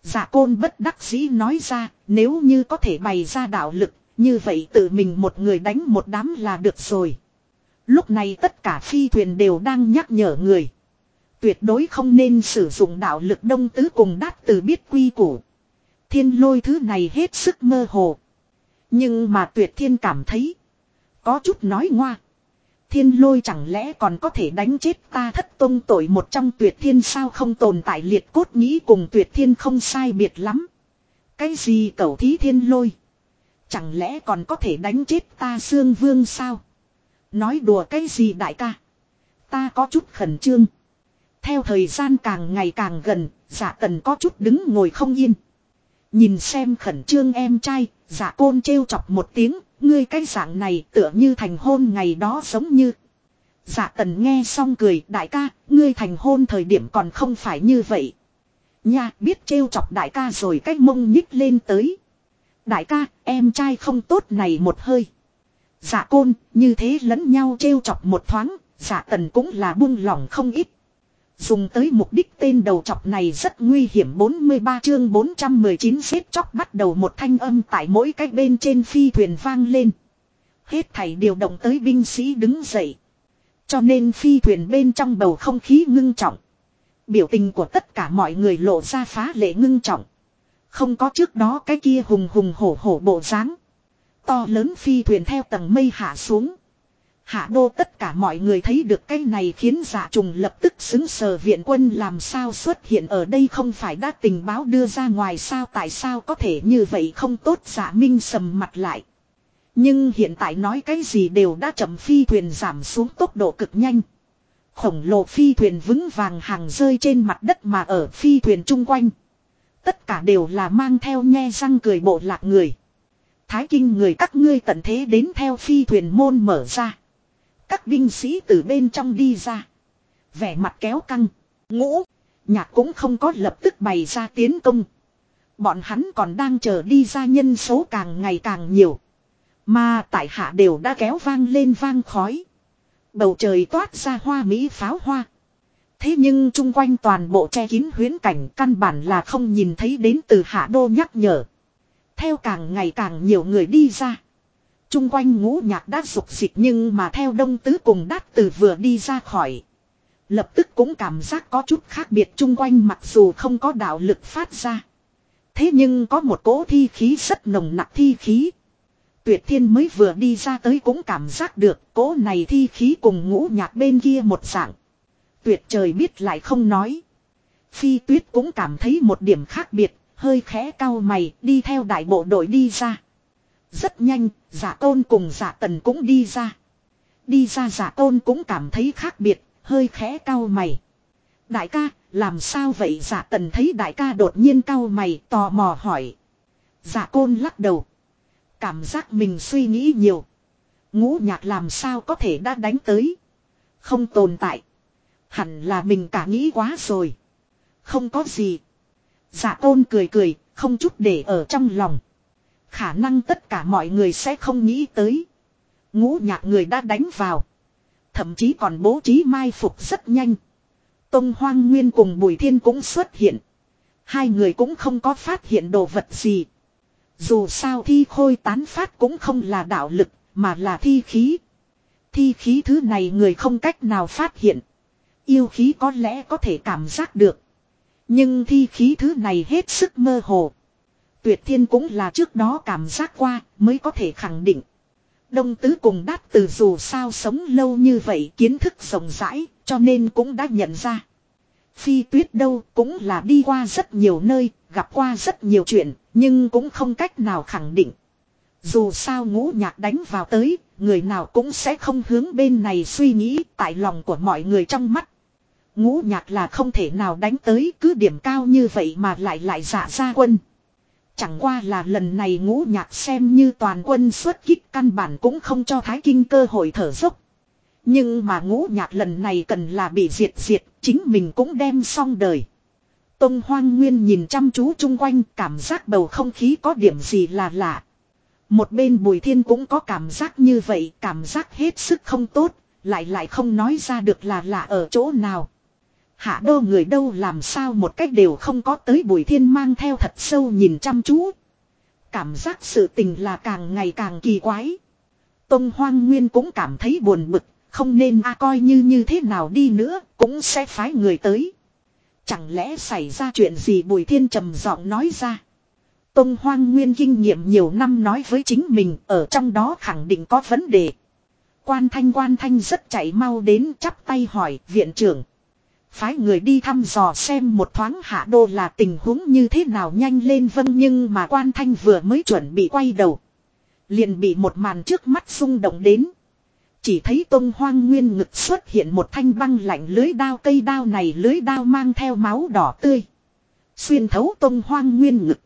Giả côn bất đắc dĩ nói ra, nếu như có thể bày ra đạo lực, như vậy tự mình một người đánh một đám là được rồi. Lúc này tất cả phi thuyền đều đang nhắc nhở người. Tuyệt đối không nên sử dụng đạo lực đông tứ cùng đát từ biết quy củ. Thiên lôi thứ này hết sức mơ hồ. Nhưng mà tuyệt thiên cảm thấy. Có chút nói ngoa. Thiên lôi chẳng lẽ còn có thể đánh chết ta thất tông tội một trong tuyệt thiên sao không tồn tại liệt cốt nghĩ cùng tuyệt thiên không sai biệt lắm. Cái gì cầu thí thiên lôi? Chẳng lẽ còn có thể đánh chết ta xương vương sao? Nói đùa cái gì đại ca? Ta có chút khẩn trương. Theo thời gian càng ngày càng gần, giả tần có chút đứng ngồi không yên. Nhìn xem khẩn trương em trai, giả côn trêu chọc một tiếng, ngươi cái dạng này tựa như thành hôn ngày đó giống như. Dạ tần nghe xong cười đại ca, ngươi thành hôn thời điểm còn không phải như vậy. Nha biết trêu chọc đại ca rồi cách mông nhích lên tới. Đại ca, em trai không tốt này một hơi. Dạ côn, như thế lẫn nhau trêu chọc một thoáng, dạ tần cũng là buông lỏng không ít. Dùng tới mục đích tên đầu chọc này rất nguy hiểm 43 chương 419 xếp chóc bắt đầu một thanh âm tại mỗi cái bên trên phi thuyền vang lên. Hết thảy điều động tới binh sĩ đứng dậy. Cho nên phi thuyền bên trong bầu không khí ngưng trọng. Biểu tình của tất cả mọi người lộ ra phá lệ ngưng trọng. Không có trước đó cái kia hùng hùng hổ hổ bộ dáng. To lớn phi thuyền theo tầng mây hạ xuống. Hạ đô tất cả mọi người thấy được cái này khiến giả trùng lập tức xứng sờ viện quân làm sao xuất hiện ở đây không phải đã tình báo đưa ra ngoài sao, tại sao có thể như vậy không tốt, giả minh sầm mặt lại. Nhưng hiện tại nói cái gì đều đã chậm phi thuyền giảm xuống tốc độ cực nhanh. Khổng lồ phi thuyền vững vàng hàng rơi trên mặt đất mà ở phi thuyền chung quanh. Tất cả đều là mang theo nhe răng cười bộ lạc người. Thái kinh người các ngươi tận thế đến theo phi thuyền môn mở ra. Các binh sĩ từ bên trong đi ra. Vẻ mặt kéo căng. Ngũ. Nhạc cũng không có lập tức bày ra tiến công. Bọn hắn còn đang chờ đi ra nhân số càng ngày càng nhiều. Mà tại hạ đều đã kéo vang lên vang khói. Bầu trời toát ra hoa mỹ pháo hoa. Thế nhưng chung quanh toàn bộ che kín huyến cảnh căn bản là không nhìn thấy đến từ hạ đô nhắc nhở. Theo càng ngày càng nhiều người đi ra. Trung quanh ngũ nhạc đã rục dịch nhưng mà theo đông tứ cùng đát từ vừa đi ra khỏi. Lập tức cũng cảm giác có chút khác biệt chung quanh mặc dù không có đạo lực phát ra. Thế nhưng có một cỗ thi khí rất nồng nặc thi khí. Tuyệt thiên mới vừa đi ra tới cũng cảm giác được cỗ này thi khí cùng ngũ nhạc bên kia một dạng. Tuyệt trời biết lại không nói. Phi tuyết cũng cảm thấy một điểm khác biệt, hơi khẽ cao mày đi theo đại bộ đội đi ra. Rất nhanh, giả tôn cùng giả tần cũng đi ra. Đi ra giả tôn cũng cảm thấy khác biệt, hơi khẽ cao mày. Đại ca, làm sao vậy giả tần thấy đại ca đột nhiên cao mày tò mò hỏi. Giả côn lắc đầu. Cảm giác mình suy nghĩ nhiều. Ngũ nhạc làm sao có thể đã đánh tới. Không tồn tại. Hẳn là mình cả nghĩ quá rồi. Không có gì. Giả tôn cười cười, không chút để ở trong lòng. Khả năng tất cả mọi người sẽ không nghĩ tới. Ngũ nhạc người đã đánh vào. Thậm chí còn bố trí mai phục rất nhanh. Tông Hoang Nguyên cùng Bùi Thiên cũng xuất hiện. Hai người cũng không có phát hiện đồ vật gì. Dù sao thi khôi tán phát cũng không là đạo lực, mà là thi khí. Thi khí thứ này người không cách nào phát hiện. Yêu khí có lẽ có thể cảm giác được. Nhưng thi khí thứ này hết sức mơ hồ. Tuyệt thiên cũng là trước đó cảm giác qua mới có thể khẳng định. Đông tứ cùng đát từ dù sao sống lâu như vậy kiến thức rộng rãi cho nên cũng đã nhận ra. Phi tuyết đâu cũng là đi qua rất nhiều nơi, gặp qua rất nhiều chuyện, nhưng cũng không cách nào khẳng định. Dù sao ngũ nhạc đánh vào tới, người nào cũng sẽ không hướng bên này suy nghĩ tại lòng của mọi người trong mắt. Ngũ nhạc là không thể nào đánh tới cứ điểm cao như vậy mà lại lại giả ra quân. Chẳng qua là lần này ngũ nhạc xem như toàn quân xuất kích căn bản cũng không cho Thái Kinh cơ hội thở dốc. Nhưng mà ngũ nhạc lần này cần là bị diệt diệt, chính mình cũng đem xong đời. Tông Hoang Nguyên nhìn chăm chú chung quanh cảm giác bầu không khí có điểm gì là lạ. Một bên Bùi Thiên cũng có cảm giác như vậy, cảm giác hết sức không tốt, lại lại không nói ra được là lạ ở chỗ nào. Hạ đô người đâu làm sao một cách đều không có tới Bùi Thiên mang theo thật sâu nhìn chăm chú. Cảm giác sự tình là càng ngày càng kỳ quái. Tông Hoang Nguyên cũng cảm thấy buồn bực, không nên a coi như như thế nào đi nữa, cũng sẽ phái người tới. Chẳng lẽ xảy ra chuyện gì Bùi Thiên trầm giọng nói ra. Tông Hoang Nguyên kinh nghiệm nhiều năm nói với chính mình, ở trong đó khẳng định có vấn đề. Quan thanh quan thanh rất chạy mau đến chắp tay hỏi viện trưởng. Phái người đi thăm dò xem một thoáng hạ đô là tình huống như thế nào nhanh lên vâng nhưng mà quan thanh vừa mới chuẩn bị quay đầu. Liền bị một màn trước mắt rung động đến. Chỉ thấy tông hoang nguyên ngực xuất hiện một thanh băng lạnh lưới đao, cây đao này lưới đao mang theo máu đỏ tươi. Xuyên thấu tông hoang nguyên ngực.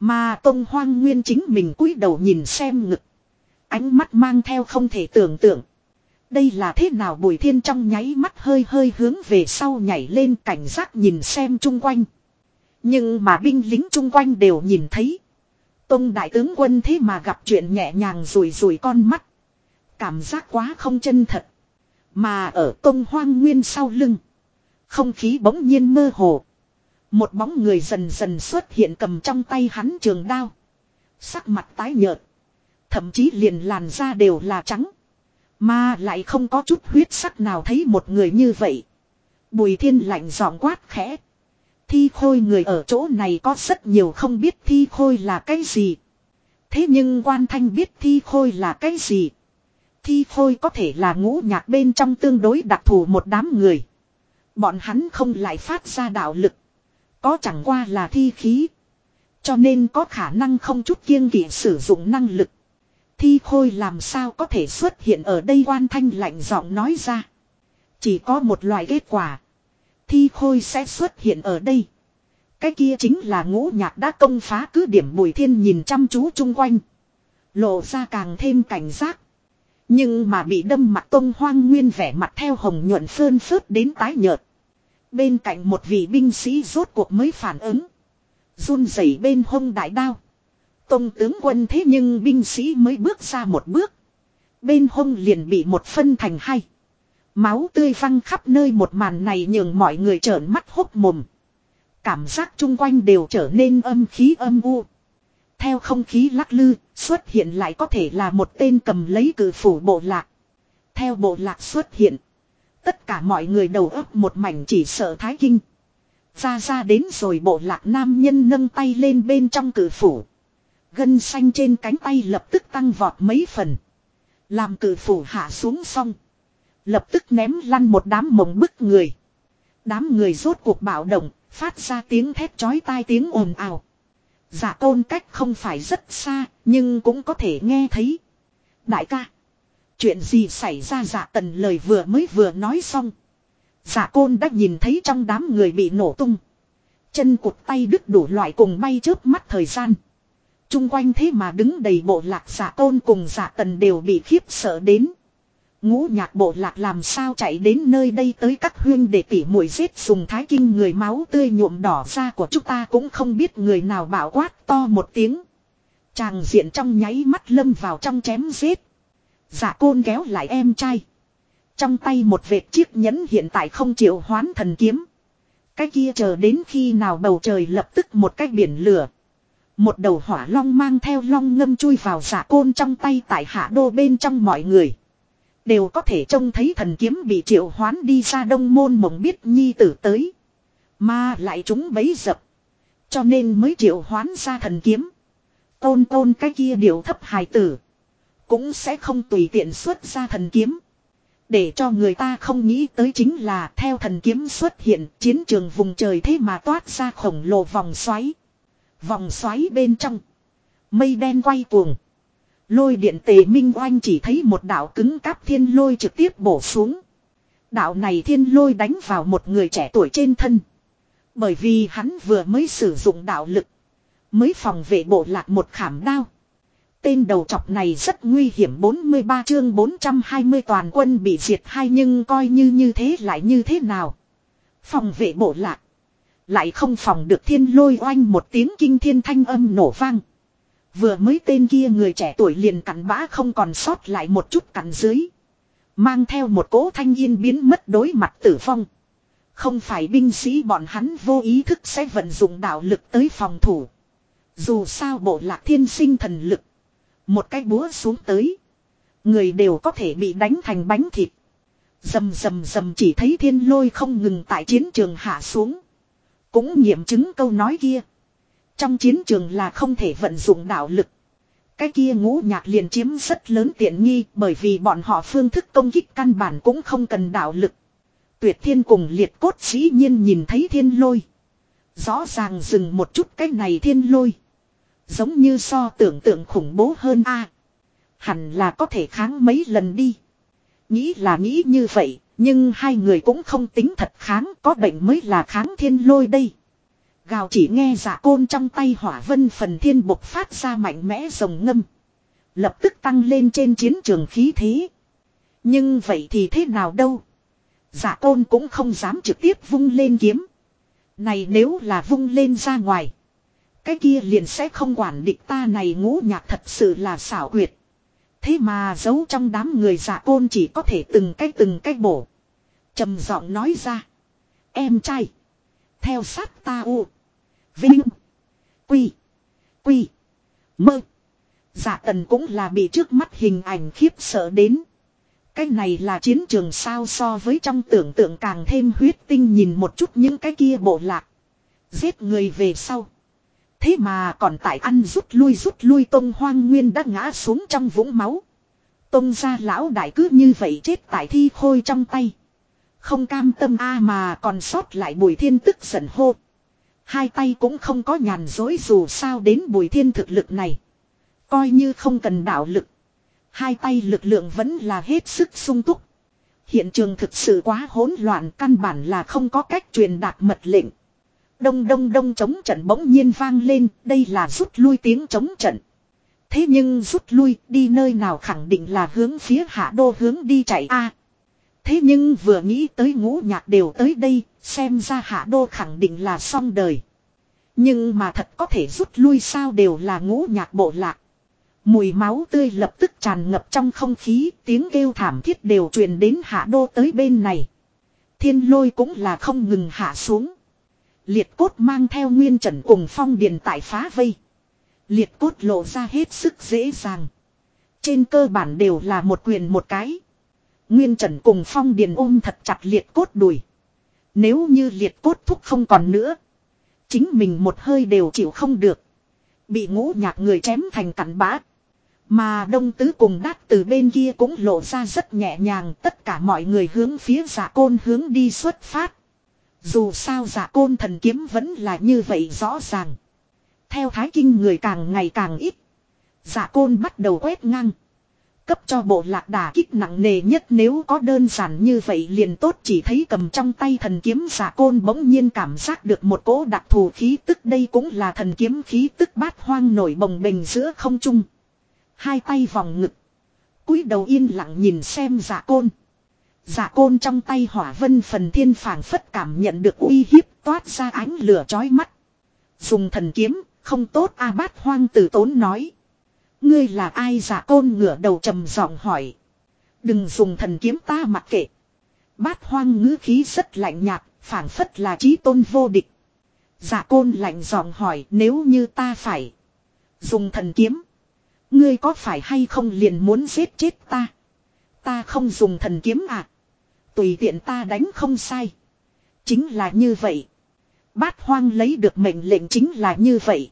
Mà tông hoang nguyên chính mình cúi đầu nhìn xem ngực. Ánh mắt mang theo không thể tưởng tượng. Đây là thế nào bùi thiên trong nháy mắt hơi hơi hướng về sau nhảy lên cảnh giác nhìn xem chung quanh. Nhưng mà binh lính chung quanh đều nhìn thấy. Tông đại tướng quân thế mà gặp chuyện nhẹ nhàng rủi rủi con mắt. Cảm giác quá không chân thật. Mà ở tông hoang nguyên sau lưng. Không khí bỗng nhiên mơ hồ. Một bóng người dần dần xuất hiện cầm trong tay hắn trường đao. Sắc mặt tái nhợt. Thậm chí liền làn da đều là trắng. Mà lại không có chút huyết sắc nào thấy một người như vậy. Bùi thiên lạnh giọng quát khẽ. Thi khôi người ở chỗ này có rất nhiều không biết thi khôi là cái gì. Thế nhưng quan thanh biết thi khôi là cái gì. Thi khôi có thể là ngũ nhạc bên trong tương đối đặc thù một đám người. Bọn hắn không lại phát ra đạo lực. Có chẳng qua là thi khí. Cho nên có khả năng không chút kiêng kỵ sử dụng năng lực. Thi khôi làm sao có thể xuất hiện ở đây quan thanh lạnh giọng nói ra. Chỉ có một loại kết quả. Thi khôi sẽ xuất hiện ở đây. Cái kia chính là ngũ nhạc đã công phá cứ điểm bùi thiên nhìn chăm chú chung quanh. Lộ ra càng thêm cảnh giác. Nhưng mà bị đâm mặt tông hoang nguyên vẻ mặt theo hồng nhuận phơn phớt đến tái nhợt. Bên cạnh một vị binh sĩ rốt cuộc mới phản ứng. run rẩy bên hông đại đao. Tông tướng quân thế nhưng binh sĩ mới bước ra một bước. Bên hông liền bị một phân thành hai. Máu tươi văng khắp nơi một màn này nhường mọi người trợn mắt hốc mồm. Cảm giác chung quanh đều trở nên âm khí âm u. Theo không khí lắc lư, xuất hiện lại có thể là một tên cầm lấy cử phủ bộ lạc. Theo bộ lạc xuất hiện. Tất cả mọi người đầu ấp một mảnh chỉ sợ thái kinh. Ra ra đến rồi bộ lạc nam nhân nâng tay lên bên trong cử phủ. Gân xanh trên cánh tay lập tức tăng vọt mấy phần. Làm cử phủ hạ xuống xong. Lập tức ném lăn một đám mộng bức người. Đám người rốt cuộc bạo động, phát ra tiếng thét chói tai tiếng ồn ào. Giả tôn cách không phải rất xa, nhưng cũng có thể nghe thấy. Đại ca. Chuyện gì xảy ra giả tần lời vừa mới vừa nói xong. Giả côn đã nhìn thấy trong đám người bị nổ tung. Chân cụt tay đứt đủ loại cùng bay trước mắt thời gian. Trung quanh thế mà đứng đầy bộ lạc giả tôn cùng giả tần đều bị khiếp sợ đến. Ngũ nhạc bộ lạc làm sao chạy đến nơi đây tới các huyên để tỉ mũi giết dùng thái kinh người máu tươi nhuộm đỏ ra của chúng ta cũng không biết người nào bảo quát to một tiếng. Chàng diện trong nháy mắt lâm vào trong chém giết. Giả côn kéo lại em trai. Trong tay một vệt chiếc nhẫn hiện tại không chịu hoán thần kiếm. Cái kia chờ đến khi nào bầu trời lập tức một cái biển lửa. Một đầu hỏa long mang theo long ngâm chui vào giả côn trong tay tại hạ đô bên trong mọi người. Đều có thể trông thấy thần kiếm bị triệu hoán đi ra đông môn mộng biết nhi tử tới. Mà lại chúng bấy dập. Cho nên mới triệu hoán ra thần kiếm. Tôn tôn cái kia điều thấp hài tử. Cũng sẽ không tùy tiện xuất ra thần kiếm. Để cho người ta không nghĩ tới chính là theo thần kiếm xuất hiện, chiến trường vùng trời thế mà toát ra khổng lồ vòng xoáy. Vòng xoáy bên trong. Mây đen quay cuồng. Lôi điện tề minh oanh chỉ thấy một đạo cứng cáp thiên lôi trực tiếp bổ xuống. Đạo này thiên lôi đánh vào một người trẻ tuổi trên thân. Bởi vì hắn vừa mới sử dụng đạo lực. Mới phòng vệ bộ lạc một khảm đao. Tên đầu chọc này rất nguy hiểm 43 chương 420 toàn quân bị diệt hai nhưng coi như như thế lại như thế nào. Phòng vệ bộ lạc. Lại không phòng được thiên lôi oanh một tiếng kinh thiên thanh âm nổ vang. Vừa mới tên kia người trẻ tuổi liền cắn bã không còn sót lại một chút cắn dưới. Mang theo một cỗ thanh yên biến mất đối mặt tử vong. Không phải binh sĩ bọn hắn vô ý thức sẽ vận dụng đạo lực tới phòng thủ. Dù sao bộ lạc thiên sinh thần lực. Một cái búa xuống tới. Người đều có thể bị đánh thành bánh thịt. Dầm dầm dầm chỉ thấy thiên lôi không ngừng tại chiến trường hạ xuống. Cũng nghiệm chứng câu nói kia. Trong chiến trường là không thể vận dụng đạo lực. Cái kia ngũ nhạc liền chiếm rất lớn tiện nghi bởi vì bọn họ phương thức công kích căn bản cũng không cần đạo lực. Tuyệt thiên cùng liệt cốt dĩ nhiên nhìn thấy thiên lôi. Rõ ràng dừng một chút cái này thiên lôi. Giống như so tưởng tượng khủng bố hơn a Hẳn là có thể kháng mấy lần đi. Nghĩ là nghĩ như vậy, nhưng hai người cũng không tính thật kháng, có bệnh mới là kháng thiên lôi đây. Gào chỉ nghe giả côn trong tay hỏa vân phần thiên bộc phát ra mạnh mẽ rồng ngâm. Lập tức tăng lên trên chiến trường khí thế. Nhưng vậy thì thế nào đâu. Giả côn cũng không dám trực tiếp vung lên kiếm. Này nếu là vung lên ra ngoài. Cái kia liền sẽ không quản địch ta này ngũ nhạc thật sự là xảo quyệt. Thế mà giấu trong đám người giả côn chỉ có thể từng cái từng cái bổ. trầm giọng nói ra. Em trai. Theo sát ta u. Vinh. Quy. Quy. Mơ. giả tần cũng là bị trước mắt hình ảnh khiếp sợ đến. Cái này là chiến trường sao so với trong tưởng tượng càng thêm huyết tinh nhìn một chút những cái kia bộ lạc. Giết người về sau. Thế mà còn tại ăn rút lui rút lui tông hoang nguyên đã ngã xuống trong vũng máu. Tông gia lão đại cứ như vậy chết tại thi khôi trong tay. Không cam tâm a mà còn sót lại bùi thiên tức giận hô. Hai tay cũng không có nhàn dối dù sao đến bùi thiên thực lực này. Coi như không cần đạo lực. Hai tay lực lượng vẫn là hết sức sung túc. Hiện trường thực sự quá hỗn loạn căn bản là không có cách truyền đạt mật lệnh. Đông đông đông chống trận bỗng nhiên vang lên, đây là rút lui tiếng chống trận. Thế nhưng rút lui đi nơi nào khẳng định là hướng phía hạ đô hướng đi chạy a Thế nhưng vừa nghĩ tới ngũ nhạc đều tới đây, xem ra hạ đô khẳng định là xong đời. Nhưng mà thật có thể rút lui sao đều là ngũ nhạc bộ lạc. Mùi máu tươi lập tức tràn ngập trong không khí, tiếng kêu thảm thiết đều truyền đến hạ đô tới bên này. Thiên lôi cũng là không ngừng hạ xuống. Liệt cốt mang theo nguyên trần cùng phong điền tại phá vây. Liệt cốt lộ ra hết sức dễ dàng. Trên cơ bản đều là một quyền một cái. Nguyên trần cùng phong điền ôm thật chặt liệt cốt đùi. Nếu như liệt cốt thúc không còn nữa. Chính mình một hơi đều chịu không được. Bị ngũ nhạc người chém thành cặn bã. Mà đông tứ cùng đát từ bên kia cũng lộ ra rất nhẹ nhàng, tất cả mọi người hướng phía giả côn hướng đi xuất phát. Dù sao giả côn thần kiếm vẫn là như vậy rõ ràng. Theo thái kinh người càng ngày càng ít. Giả côn bắt đầu quét ngang. Cấp cho bộ lạc đà kích nặng nề nhất nếu có đơn giản như vậy liền tốt chỉ thấy cầm trong tay thần kiếm giả côn bỗng nhiên cảm giác được một cỗ đặc thù khí tức đây cũng là thần kiếm khí tức bát hoang nổi bồng bềnh giữa không trung. Hai tay vòng ngực. cúi đầu yên lặng nhìn xem giả côn. Giả côn trong tay hỏa vân phần thiên phảng phất cảm nhận được uy hiếp toát ra ánh lửa chói mắt. Dùng thần kiếm, không tốt a bát hoang tử tốn nói. Ngươi là ai giả côn ngửa đầu trầm giọng hỏi. Đừng dùng thần kiếm ta mặc kệ. Bát hoang ngữ khí rất lạnh nhạt, phảng phất là trí tôn vô địch. Giả côn lạnh giọng hỏi nếu như ta phải. Dùng thần kiếm. Ngươi có phải hay không liền muốn giết chết ta? Ta không dùng thần kiếm à? Tùy tiện ta đánh không sai. Chính là như vậy. Bát hoang lấy được mệnh lệnh chính là như vậy.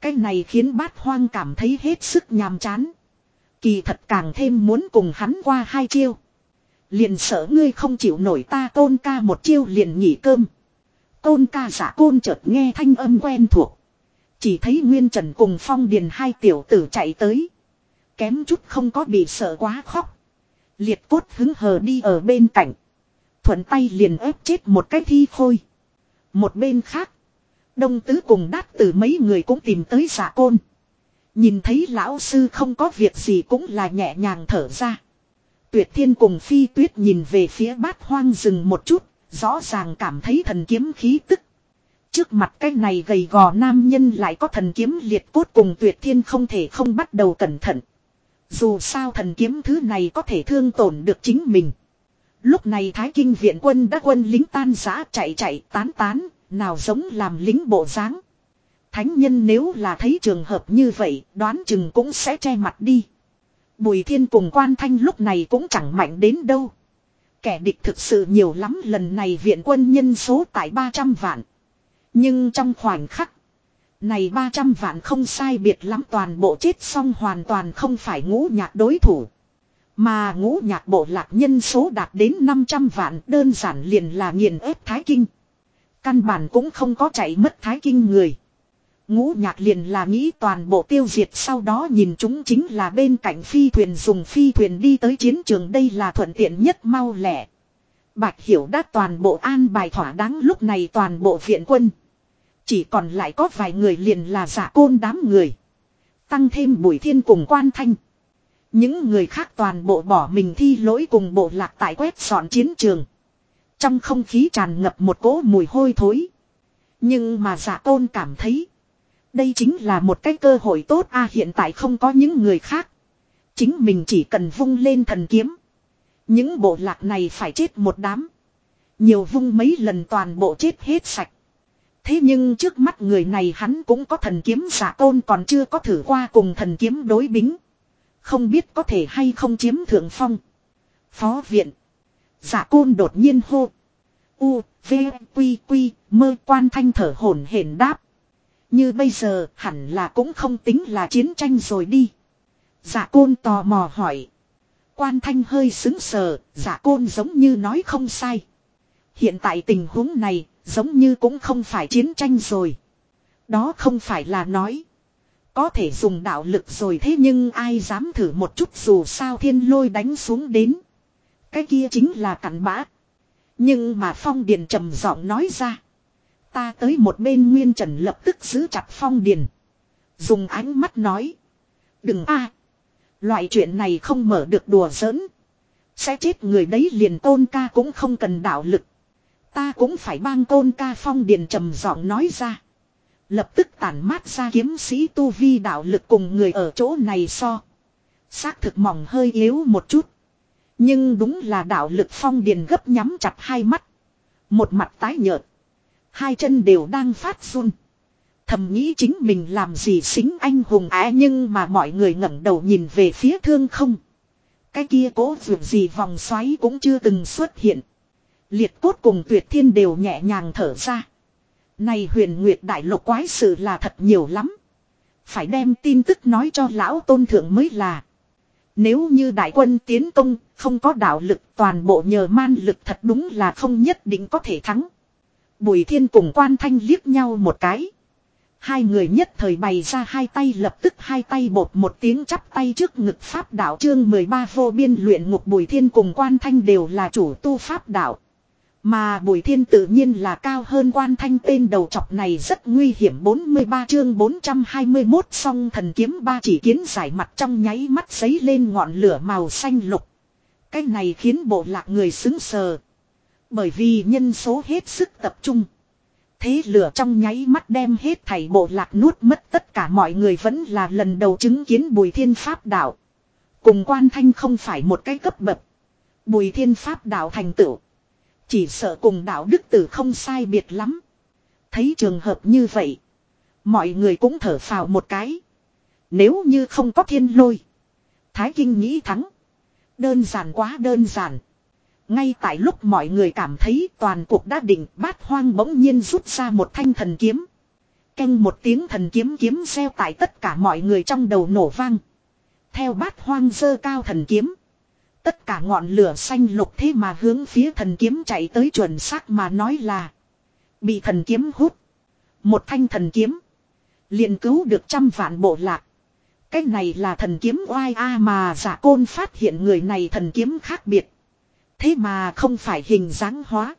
Cái này khiến bát hoang cảm thấy hết sức nhàm chán. Kỳ thật càng thêm muốn cùng hắn qua hai chiêu. Liền sợ ngươi không chịu nổi ta tôn ca một chiêu liền nghỉ cơm. tôn ca giả côn chợt nghe thanh âm quen thuộc. Chỉ thấy Nguyên Trần cùng Phong Điền hai tiểu tử chạy tới. Kém chút không có bị sợ quá khóc. Liệt cốt hứng hờ đi ở bên cạnh. Thuận tay liền ép chết một cái thi khôi. Một bên khác. Đông tứ cùng đát tử mấy người cũng tìm tới giả côn. Nhìn thấy lão sư không có việc gì cũng là nhẹ nhàng thở ra. Tuyệt thiên cùng phi tuyết nhìn về phía bát hoang rừng một chút, rõ ràng cảm thấy thần kiếm khí tức. Trước mặt cái này gầy gò nam nhân lại có thần kiếm liệt cốt cùng tuyệt thiên không thể không bắt đầu cẩn thận. Dù sao thần kiếm thứ này có thể thương tổn được chính mình. Lúc này Thái Kinh viện quân đã quân lính tan giã chạy chạy tán tán, nào giống làm lính bộ dáng. Thánh nhân nếu là thấy trường hợp như vậy, đoán chừng cũng sẽ che mặt đi. Bùi thiên cùng quan thanh lúc này cũng chẳng mạnh đến đâu. Kẻ địch thực sự nhiều lắm lần này viện quân nhân số tại 300 vạn. Nhưng trong khoảnh khắc. Này 300 vạn không sai biệt lắm toàn bộ chết xong hoàn toàn không phải ngũ nhạc đối thủ. Mà ngũ nhạc bộ lạc nhân số đạt đến 500 vạn đơn giản liền là nghiền ép Thái Kinh. Căn bản cũng không có chạy mất Thái Kinh người. Ngũ nhạc liền là nghĩ toàn bộ tiêu diệt sau đó nhìn chúng chính là bên cạnh phi thuyền dùng phi thuyền đi tới chiến trường đây là thuận tiện nhất mau lẻ. Bạch Hiểu đã toàn bộ an bài thỏa đáng lúc này toàn bộ viện quân. Chỉ còn lại có vài người liền là giả côn đám người. Tăng thêm bùi thiên cùng quan thanh. Những người khác toàn bộ bỏ mình thi lỗi cùng bộ lạc tại quét dọn chiến trường. Trong không khí tràn ngập một cỗ mùi hôi thối. Nhưng mà giả côn cảm thấy. Đây chính là một cái cơ hội tốt a, hiện tại không có những người khác. Chính mình chỉ cần vung lên thần kiếm. Những bộ lạc này phải chết một đám. Nhiều vung mấy lần toàn bộ chết hết sạch. Thế nhưng trước mắt người này hắn cũng có thần kiếm giả tôn còn chưa có thử qua cùng thần kiếm đối bính. Không biết có thể hay không chiếm thượng phong. Phó viện. Giả côn đột nhiên hô. U, V, Quy, Quy, mơ quan thanh thở hổn hển đáp. Như bây giờ hẳn là cũng không tính là chiến tranh rồi đi. Giả côn tò mò hỏi. Quan thanh hơi xứng sờ, giả côn giống như nói không sai. Hiện tại tình huống này, giống như cũng không phải chiến tranh rồi. Đó không phải là nói. Có thể dùng đạo lực rồi thế nhưng ai dám thử một chút dù sao thiên lôi đánh xuống đến. Cái kia chính là cặn bã. Nhưng mà phong điền trầm giọng nói ra. Ta tới một bên nguyên trần lập tức giữ chặt phong điền. Dùng ánh mắt nói. Đừng a Loại chuyện này không mở được đùa giỡn. Sẽ chết người đấy liền tôn ca cũng không cần đạo lực. Ta cũng phải bang tôn ca phong điền trầm giọng nói ra. Lập tức tản mát ra kiếm sĩ tu vi đạo lực cùng người ở chỗ này so. Xác thực mỏng hơi yếu một chút. Nhưng đúng là đạo lực phong điền gấp nhắm chặt hai mắt. Một mặt tái nhợt. Hai chân đều đang phát run. Thầm nghĩ chính mình làm gì xính anh hùng á nhưng mà mọi người ngẩng đầu nhìn về phía thương không. Cái kia cố vượt gì vòng xoáy cũng chưa từng xuất hiện. Liệt cốt cùng tuyệt thiên đều nhẹ nhàng thở ra. Này huyền nguyệt đại lục quái sự là thật nhiều lắm. Phải đem tin tức nói cho lão tôn thượng mới là. Nếu như đại quân tiến công, không có đạo lực toàn bộ nhờ man lực thật đúng là không nhất định có thể thắng. Bùi thiên cùng quan thanh liếc nhau một cái. Hai người nhất thời bày ra hai tay lập tức hai tay bột một tiếng chắp tay trước ngực pháp đạo chương 13 vô biên luyện ngục bùi thiên cùng quan thanh đều là chủ tu pháp đạo. Mà Bùi Thiên tự nhiên là cao hơn quan thanh tên đầu chọc này rất nguy hiểm 43 chương 421 song thần kiếm ba chỉ kiến giải mặt trong nháy mắt giấy lên ngọn lửa màu xanh lục. Cái này khiến bộ lạc người xứng sờ. Bởi vì nhân số hết sức tập trung. Thế lửa trong nháy mắt đem hết thảy bộ lạc nuốt mất tất cả mọi người vẫn là lần đầu chứng kiến Bùi Thiên Pháp đạo. Cùng quan thanh không phải một cái cấp bậc. Bùi Thiên Pháp đạo thành tựu chỉ sợ cùng đạo đức tử không sai biệt lắm. Thấy trường hợp như vậy. Mọi người cũng thở phào một cái. Nếu như không có thiên lôi. Thái Kinh nghĩ thắng. Đơn giản quá đơn giản. Ngay tại lúc mọi người cảm thấy toàn cuộc đã định, bát hoang bỗng nhiên rút ra một thanh thần kiếm. Canh một tiếng thần kiếm kiếm xeo tại tất cả mọi người trong đầu nổ vang. Theo bát hoang dơ cao thần kiếm. Tất cả ngọn lửa xanh lục thế mà hướng phía thần kiếm chạy tới chuẩn xác mà nói là. Bị thần kiếm hút. Một thanh thần kiếm. liền cứu được trăm vạn bộ lạc. Cái này là thần kiếm oai a mà giả côn phát hiện người này thần kiếm khác biệt. Thế mà không phải hình dáng hóa.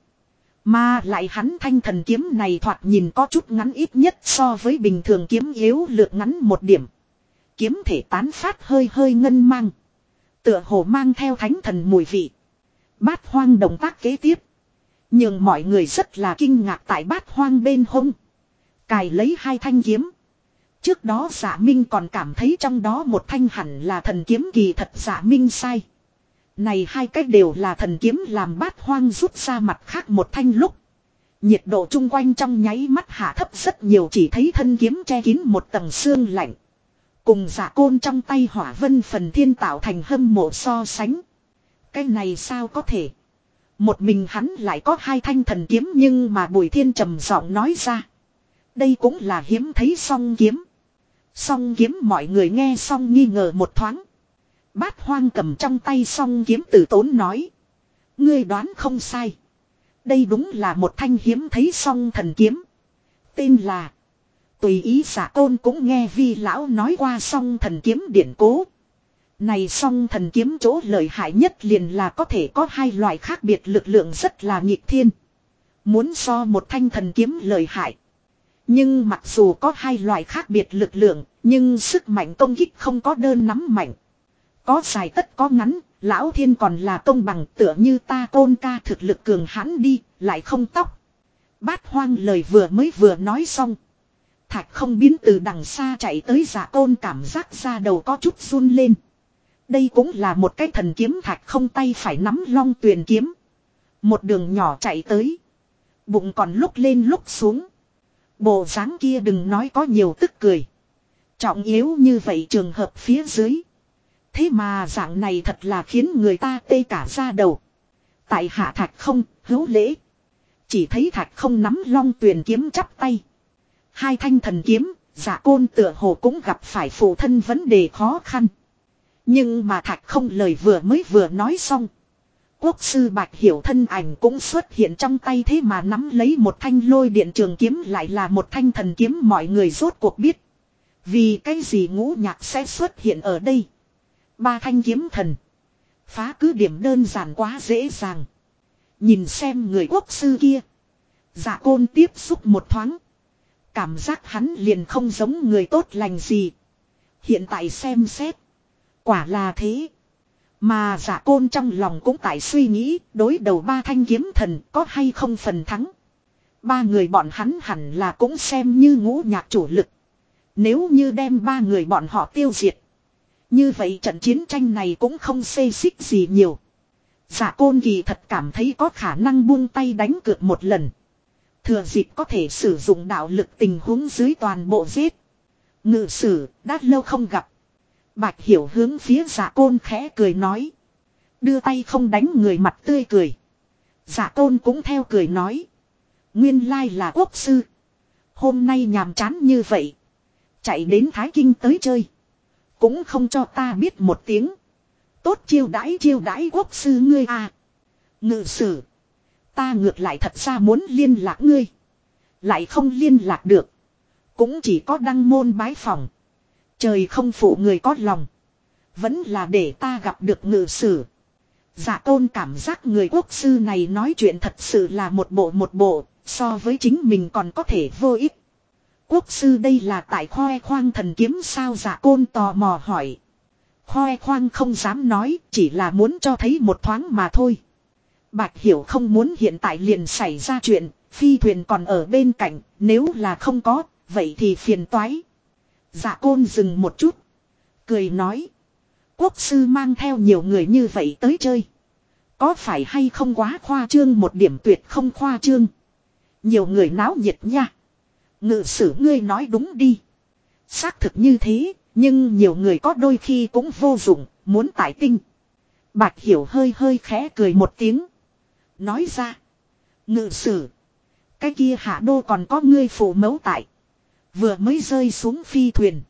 Mà lại hắn thanh thần kiếm này thoạt nhìn có chút ngắn ít nhất so với bình thường kiếm yếu lược ngắn một điểm. Kiếm thể tán phát hơi hơi ngân mang. Tựa hồ mang theo thánh thần mùi vị. Bát hoang động tác kế tiếp. Nhưng mọi người rất là kinh ngạc tại bát hoang bên hông. Cài lấy hai thanh kiếm. Trước đó giả minh còn cảm thấy trong đó một thanh hẳn là thần kiếm kỳ thật giả minh sai. Này hai cách đều là thần kiếm làm bát hoang rút ra mặt khác một thanh lúc. Nhiệt độ chung quanh trong nháy mắt hạ thấp rất nhiều chỉ thấy thân kiếm che kín một tầng xương lạnh. Cùng giả côn trong tay hỏa vân phần thiên tạo thành hâm mộ so sánh. Cái này sao có thể. Một mình hắn lại có hai thanh thần kiếm nhưng mà bùi thiên trầm giọng nói ra. Đây cũng là hiếm thấy song kiếm. Song kiếm mọi người nghe xong nghi ngờ một thoáng. Bát hoang cầm trong tay song kiếm tử tốn nói. Ngươi đoán không sai. Đây đúng là một thanh hiếm thấy song thần kiếm. Tên là Tùy ý giả tôn cũng nghe vi lão nói qua song thần kiếm điển cố. Này song thần kiếm chỗ lợi hại nhất liền là có thể có hai loại khác biệt lực lượng rất là nghịch thiên. Muốn so một thanh thần kiếm lợi hại. Nhưng mặc dù có hai loại khác biệt lực lượng, nhưng sức mạnh công kích không có đơn nắm mạnh. Có dài tất có ngắn, lão thiên còn là công bằng tựa như ta côn ca thực lực cường hãn đi, lại không tóc. Bát hoang lời vừa mới vừa nói xong. Thạch không biến từ đằng xa chạy tới giả côn cảm giác ra đầu có chút run lên. Đây cũng là một cái thần kiếm thạch không tay phải nắm long tuyền kiếm. Một đường nhỏ chạy tới. Bụng còn lúc lên lúc xuống. Bộ dáng kia đừng nói có nhiều tức cười. Trọng yếu như vậy trường hợp phía dưới. Thế mà dạng này thật là khiến người ta tê cả ra đầu. Tại hạ thạch không, hữu lễ. Chỉ thấy thạch không nắm long tuyền kiếm chắp tay. Hai thanh thần kiếm, giả côn tựa hồ cũng gặp phải phụ thân vấn đề khó khăn. Nhưng mà thạch không lời vừa mới vừa nói xong. Quốc sư Bạch Hiểu thân ảnh cũng xuất hiện trong tay thế mà nắm lấy một thanh lôi điện trường kiếm lại là một thanh thần kiếm mọi người rốt cuộc biết. Vì cái gì ngũ nhạc sẽ xuất hiện ở đây. Ba thanh kiếm thần. Phá cứ điểm đơn giản quá dễ dàng. Nhìn xem người quốc sư kia. Dạ côn tiếp xúc một thoáng. Cảm giác hắn liền không giống người tốt lành gì. Hiện tại xem xét. Quả là thế. Mà giả côn trong lòng cũng tại suy nghĩ, đối đầu ba thanh kiếm thần có hay không phần thắng. Ba người bọn hắn hẳn là cũng xem như ngũ nhạc chủ lực. Nếu như đem ba người bọn họ tiêu diệt. Như vậy trận chiến tranh này cũng không xê xích gì nhiều. Giả côn kỳ thật cảm thấy có khả năng buông tay đánh cược một lần. Thừa dịp có thể sử dụng đạo lực tình huống dưới toàn bộ giết. Ngự sử, đã lâu không gặp. Bạch hiểu hướng phía giả côn khẽ cười nói. Đưa tay không đánh người mặt tươi cười. Giả côn cũng theo cười nói. Nguyên lai là quốc sư. Hôm nay nhàm chán như vậy. Chạy đến Thái Kinh tới chơi. Cũng không cho ta biết một tiếng. Tốt chiêu đãi chiêu đãi quốc sư ngươi à. Ngự sử. Ta ngược lại thật ra muốn liên lạc ngươi. Lại không liên lạc được. Cũng chỉ có đăng môn bái phòng. Trời không phụ người có lòng. Vẫn là để ta gặp được ngự sử. Dạ tôn cảm giác người quốc sư này nói chuyện thật sự là một bộ một bộ, so với chính mình còn có thể vô ích. Quốc sư đây là tại khoe khoang thần kiếm sao dạ côn tò mò hỏi. Khoe khoang không dám nói, chỉ là muốn cho thấy một thoáng mà thôi. Bạch hiểu không muốn hiện tại liền xảy ra chuyện, phi thuyền còn ở bên cạnh, nếu là không có, vậy thì phiền toái. Dạ côn dừng một chút. Cười nói. Quốc sư mang theo nhiều người như vậy tới chơi. Có phải hay không quá khoa trương một điểm tuyệt không khoa trương. Nhiều người náo nhiệt nha. Ngự sử ngươi nói đúng đi. Xác thực như thế, nhưng nhiều người có đôi khi cũng vô dụng, muốn tải tinh. Bạch hiểu hơi hơi khẽ cười một tiếng. Nói ra. Ngự sử. Cái kia hạ đô còn có ngươi phụ mẫu tại. Vừa mới rơi xuống phi thuyền.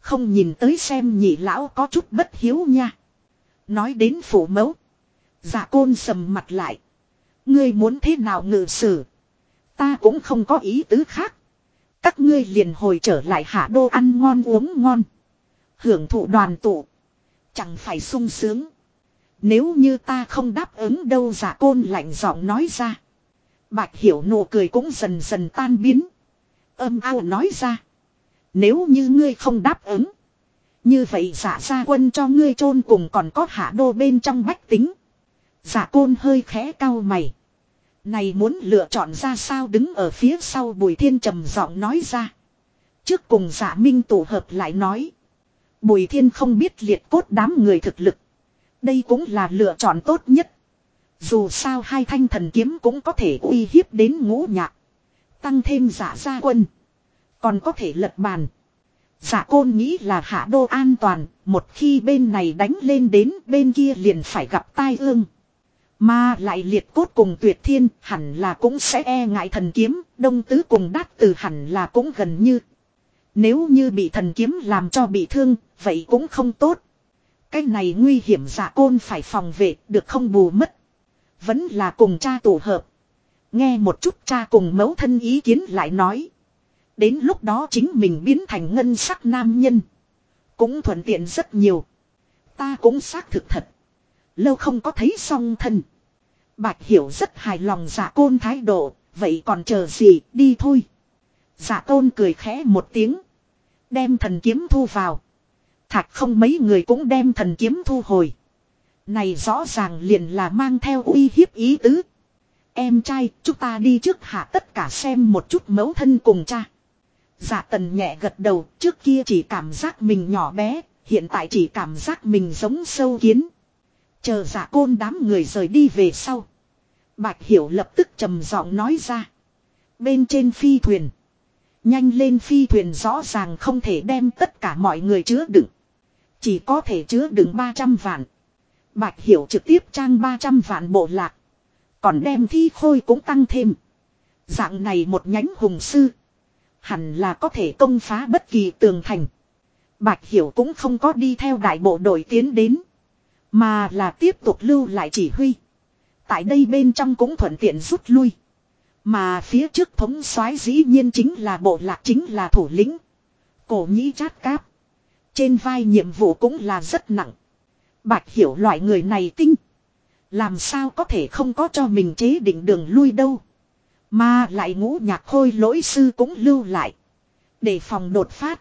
Không nhìn tới xem nhị lão có chút bất hiếu nha. Nói đến phụ mẫu. giả côn sầm mặt lại. Ngươi muốn thế nào ngự sử. Ta cũng không có ý tứ khác. Các ngươi liền hồi trở lại hạ đô ăn ngon uống ngon. Hưởng thụ đoàn tụ. Chẳng phải sung sướng. Nếu như ta không đáp ứng đâu giả côn lạnh giọng nói ra. Bạch hiểu nụ cười cũng dần dần tan biến. Âm ao nói ra. Nếu như ngươi không đáp ứng. Như vậy giả ra quân cho ngươi chôn cùng còn có hạ đô bên trong bách tính. Giả côn hơi khẽ cao mày. Này muốn lựa chọn ra sao đứng ở phía sau bùi thiên trầm giọng nói ra. Trước cùng giả minh tổ hợp lại nói. Bùi thiên không biết liệt cốt đám người thực lực. Đây cũng là lựa chọn tốt nhất. Dù sao hai thanh thần kiếm cũng có thể uy hiếp đến ngũ nhạc. Tăng thêm giả gia quân. Còn có thể lật bàn. Giả côn nghĩ là hạ đô an toàn. Một khi bên này đánh lên đến bên kia liền phải gặp tai ương. Mà lại liệt cốt cùng tuyệt thiên hẳn là cũng sẽ e ngại thần kiếm. Đông tứ cùng đát từ hẳn là cũng gần như. Nếu như bị thần kiếm làm cho bị thương, vậy cũng không tốt. Cái này nguy hiểm giả côn phải phòng vệ, được không bù mất. Vẫn là cùng cha tổ hợp. Nghe một chút cha cùng mẫu thân ý kiến lại nói. Đến lúc đó chính mình biến thành ngân sắc nam nhân. Cũng thuận tiện rất nhiều. Ta cũng xác thực thật. Lâu không có thấy song thân. Bạch hiểu rất hài lòng giả côn thái độ. Vậy còn chờ gì đi thôi. Giả côn cười khẽ một tiếng. Đem thần kiếm thu vào. Thạch không mấy người cũng đem thần kiếm thu hồi. Này rõ ràng liền là mang theo uy hiếp ý tứ. Em trai, chúng ta đi trước hạ tất cả xem một chút mẫu thân cùng cha. Dạ tần nhẹ gật đầu, trước kia chỉ cảm giác mình nhỏ bé, hiện tại chỉ cảm giác mình giống sâu kiến. Chờ dạ côn đám người rời đi về sau. Bạch hiểu lập tức trầm giọng nói ra. Bên trên phi thuyền. Nhanh lên phi thuyền rõ ràng không thể đem tất cả mọi người chứa đựng. Chỉ có thể chứa đựng 300 vạn. Bạch Hiểu trực tiếp trang 300 vạn bộ lạc. Còn đem thi khôi cũng tăng thêm. Dạng này một nhánh hùng sư. Hẳn là có thể công phá bất kỳ tường thành. Bạch Hiểu cũng không có đi theo đại bộ đội tiến đến. Mà là tiếp tục lưu lại chỉ huy. Tại đây bên trong cũng thuận tiện rút lui. Mà phía trước thống soái dĩ nhiên chính là bộ lạc chính là thủ lĩnh. Cổ nhĩ chát cáp. Trên vai nhiệm vụ cũng là rất nặng. Bạch hiểu loại người này tinh. Làm sao có thể không có cho mình chế định đường lui đâu. Mà lại ngũ nhạc khôi lỗi sư cũng lưu lại. Để phòng đột phát.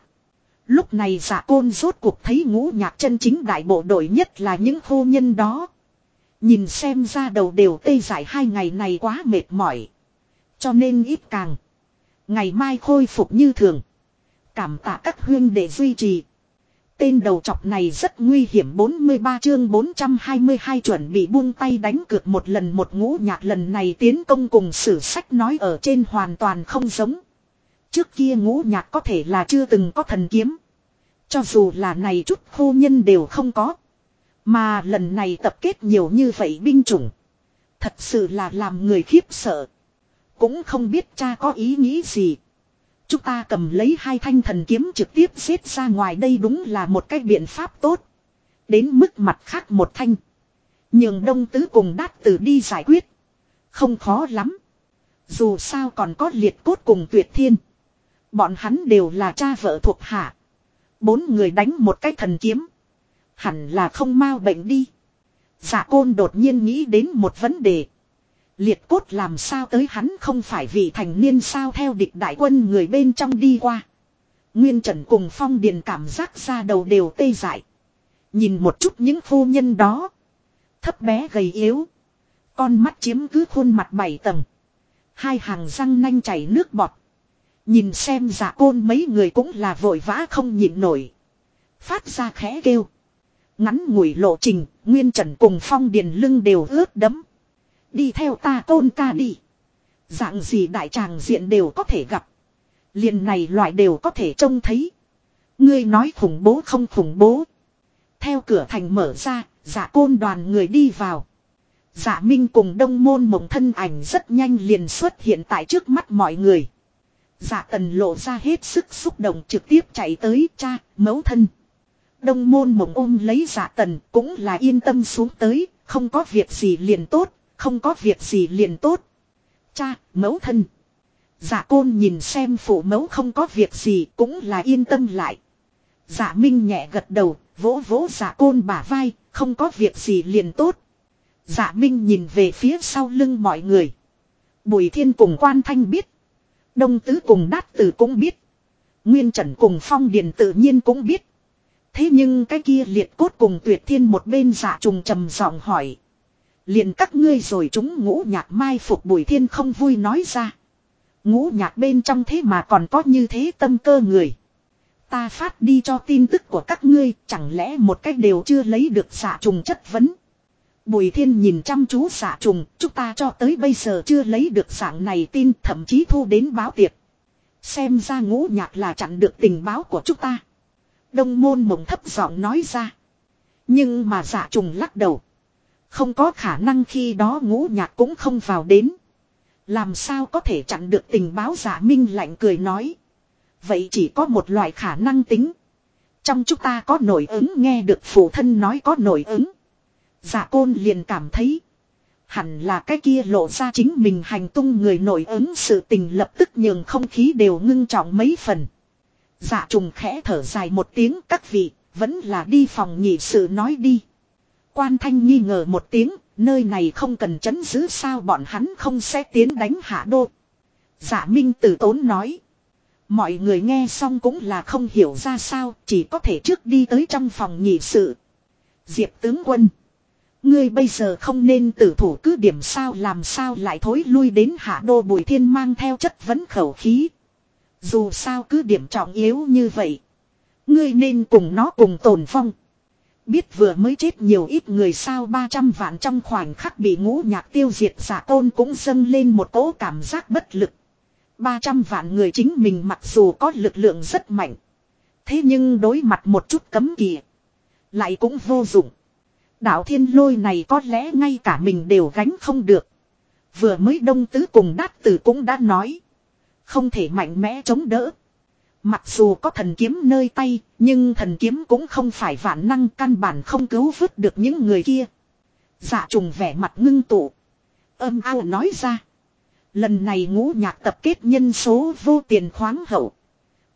Lúc này giả côn rốt cuộc thấy ngũ nhạc chân chính đại bộ đội nhất là những khô nhân đó. Nhìn xem ra đầu đều tê dại hai ngày này quá mệt mỏi. Cho nên ít càng. Ngày mai khôi phục như thường. Cảm tạ các huyên để duy trì. Tên đầu chọc này rất nguy hiểm 43 chương 422 chuẩn bị buông tay đánh cược một lần một ngũ nhạc lần này tiến công cùng sử sách nói ở trên hoàn toàn không giống. Trước kia ngũ nhạc có thể là chưa từng có thần kiếm. Cho dù là này chút khô nhân đều không có. Mà lần này tập kết nhiều như vậy binh chủng. Thật sự là làm người khiếp sợ. Cũng không biết cha có ý nghĩ gì. Chúng ta cầm lấy hai thanh thần kiếm trực tiếp giết ra ngoài đây đúng là một cái biện pháp tốt. Đến mức mặt khác một thanh. Nhường đông tứ cùng đát tử đi giải quyết. Không khó lắm. Dù sao còn có liệt cốt cùng tuyệt thiên. Bọn hắn đều là cha vợ thuộc hạ. Bốn người đánh một cái thần kiếm. Hẳn là không mau bệnh đi. Giả côn đột nhiên nghĩ đến một vấn đề. Liệt cốt làm sao tới hắn không phải vì thành niên sao theo địch đại quân người bên trong đi qua. Nguyên Trần cùng Phong Điền cảm giác ra đầu đều tê dại. Nhìn một chút những phu nhân đó. Thấp bé gầy yếu. Con mắt chiếm cứ khuôn mặt bảy tầng. Hai hàng răng nanh chảy nước bọt. Nhìn xem giả côn mấy người cũng là vội vã không nhịn nổi. Phát ra khẽ kêu. Ngắn ngủi lộ trình, Nguyên Trần cùng Phong Điền lưng đều ướt đấm. Đi theo ta tôn ca đi. Dạng gì đại tràng diện đều có thể gặp. liền này loại đều có thể trông thấy. Ngươi nói khủng bố không khủng bố. Theo cửa thành mở ra, giả côn đoàn người đi vào. Giả Minh cùng đông môn mộng thân ảnh rất nhanh liền xuất hiện tại trước mắt mọi người. Giả tần lộ ra hết sức xúc động trực tiếp chạy tới cha, mẫu thân. Đông môn mộng ôm lấy giả tần cũng là yên tâm xuống tới, không có việc gì liền tốt, không có việc gì liền tốt. Cha, mẫu thân. Giả côn nhìn xem phụ mẫu không có việc gì cũng là yên tâm lại. Giả minh nhẹ gật đầu, vỗ vỗ giả côn bả vai, không có việc gì liền tốt. Giả minh nhìn về phía sau lưng mọi người. Bùi thiên cùng quan thanh biết. Đông tứ cùng đát tử cũng biết. Nguyên trần cùng phong điền tự nhiên cũng biết. Thế nhưng cái kia liệt cốt cùng tuyệt thiên một bên giả trùng trầm giọng hỏi liền các ngươi rồi chúng ngũ nhạc mai phục bùi thiên không vui nói ra. Ngũ nhạc bên trong thế mà còn có như thế tâm cơ người. Ta phát đi cho tin tức của các ngươi chẳng lẽ một cách đều chưa lấy được xạ trùng chất vấn. Bùi thiên nhìn chăm chú xạ trùng, chúng ta cho tới bây giờ chưa lấy được dạng này tin thậm chí thu đến báo tiệc. Xem ra ngũ nhạc là chặn được tình báo của chúng ta. Đông môn mộng thấp giọng nói ra. Nhưng mà giả trùng lắc đầu. Không có khả năng khi đó ngũ nhạc cũng không vào đến. Làm sao có thể chặn được tình báo giả minh lạnh cười nói. Vậy chỉ có một loại khả năng tính. Trong chúng ta có nổi ứng nghe được phụ thân nói có nổi ứng. Giả côn liền cảm thấy. Hẳn là cái kia lộ ra chính mình hành tung người nổi ứng sự tình lập tức nhường không khí đều ngưng trọng mấy phần. Giả trùng khẽ thở dài một tiếng các vị, vẫn là đi phòng nhị sự nói đi. Quan thanh nghi ngờ một tiếng, nơi này không cần chấn giữ sao bọn hắn không sẽ tiến đánh hạ đô. Giả Minh tử tốn nói. Mọi người nghe xong cũng là không hiểu ra sao, chỉ có thể trước đi tới trong phòng nhị sự. Diệp tướng quân. Ngươi bây giờ không nên tử thủ cứ điểm sao làm sao lại thối lui đến hạ đô bùi thiên mang theo chất vấn khẩu khí. Dù sao cứ điểm trọng yếu như vậy. Ngươi nên cùng nó cùng tồn phong. Biết vừa mới chết nhiều ít người sao 300 vạn trong khoảnh khắc bị ngũ nhạc tiêu diệt giả tôn cũng dâng lên một cỗ cảm giác bất lực. 300 vạn người chính mình mặc dù có lực lượng rất mạnh. Thế nhưng đối mặt một chút cấm kỵ. Lại cũng vô dụng. Đạo thiên lôi này có lẽ ngay cả mình đều gánh không được. Vừa mới đông tứ cùng đát tử cũng đã nói. Không thể mạnh mẽ chống đỡ. Mặc dù có thần kiếm nơi tay, nhưng thần kiếm cũng không phải vạn năng căn bản không cứu vớt được những người kia. Dạ trùng vẻ mặt ngưng tụ. Âm ao nói ra. Lần này ngũ nhạc tập kết nhân số vô tiền khoáng hậu.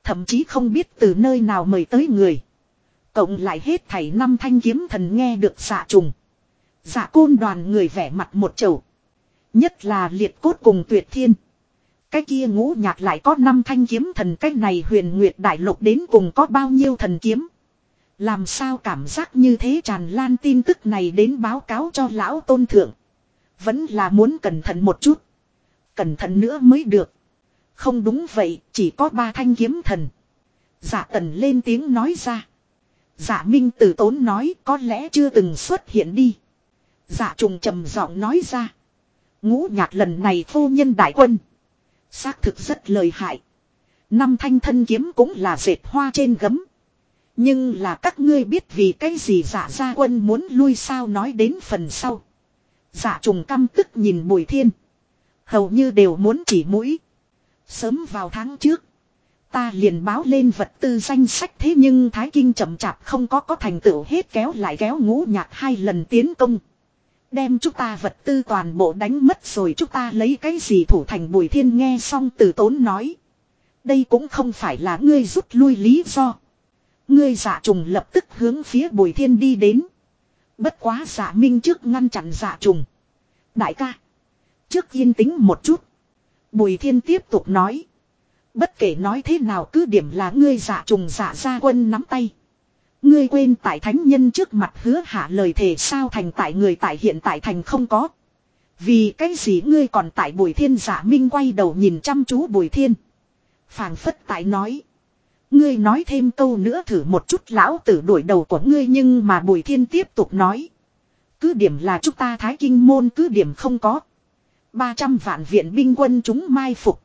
Thậm chí không biết từ nơi nào mời tới người. Cộng lại hết thảy năm thanh kiếm thần nghe được dạ trùng. Dạ côn đoàn người vẻ mặt một chầu. Nhất là liệt cốt cùng tuyệt thiên. Cái kia ngũ nhạc lại có năm thanh kiếm thần cái này huyền nguyệt đại lục đến cùng có bao nhiêu thần kiếm. Làm sao cảm giác như thế tràn lan tin tức này đến báo cáo cho lão tôn thượng. Vẫn là muốn cẩn thận một chút. Cẩn thận nữa mới được. Không đúng vậy, chỉ có ba thanh kiếm thần. giả tần lên tiếng nói ra. giả minh tử tốn nói có lẽ chưa từng xuất hiện đi. giả trùng trầm giọng nói ra. Ngũ nhạc lần này phu nhân đại quân. Xác thực rất lời hại. Năm thanh thân kiếm cũng là dệt hoa trên gấm. Nhưng là các ngươi biết vì cái gì giả gia quân muốn lui sao nói đến phần sau. Giả trùng căm tức nhìn bùi thiên. Hầu như đều muốn chỉ mũi. Sớm vào tháng trước. Ta liền báo lên vật tư danh sách thế nhưng Thái Kinh chậm chạp không có có thành tựu hết kéo lại kéo ngũ nhạc hai lần tiến công. Đem chúng ta vật tư toàn bộ đánh mất rồi chúng ta lấy cái gì thủ thành bùi thiên nghe xong từ tốn nói. Đây cũng không phải là ngươi rút lui lý do. Ngươi giả trùng lập tức hướng phía bùi thiên đi đến. Bất quá giả minh trước ngăn chặn giả trùng. Đại ca. Trước yên tĩnh một chút. Bùi thiên tiếp tục nói. Bất kể nói thế nào cứ điểm là ngươi giả trùng giả ra quân nắm tay. Ngươi quên tại thánh nhân trước mặt hứa hạ lời thề sao thành tại người tại hiện tại thành không có. Vì cái gì ngươi còn tại bùi thiên giả minh quay đầu nhìn chăm chú bùi thiên. phảng phất tại nói. Ngươi nói thêm câu nữa thử một chút lão tử đuổi đầu của ngươi nhưng mà bùi thiên tiếp tục nói. Cứ điểm là chúng ta thái kinh môn cứ điểm không có. 300 vạn viện binh quân chúng mai phục.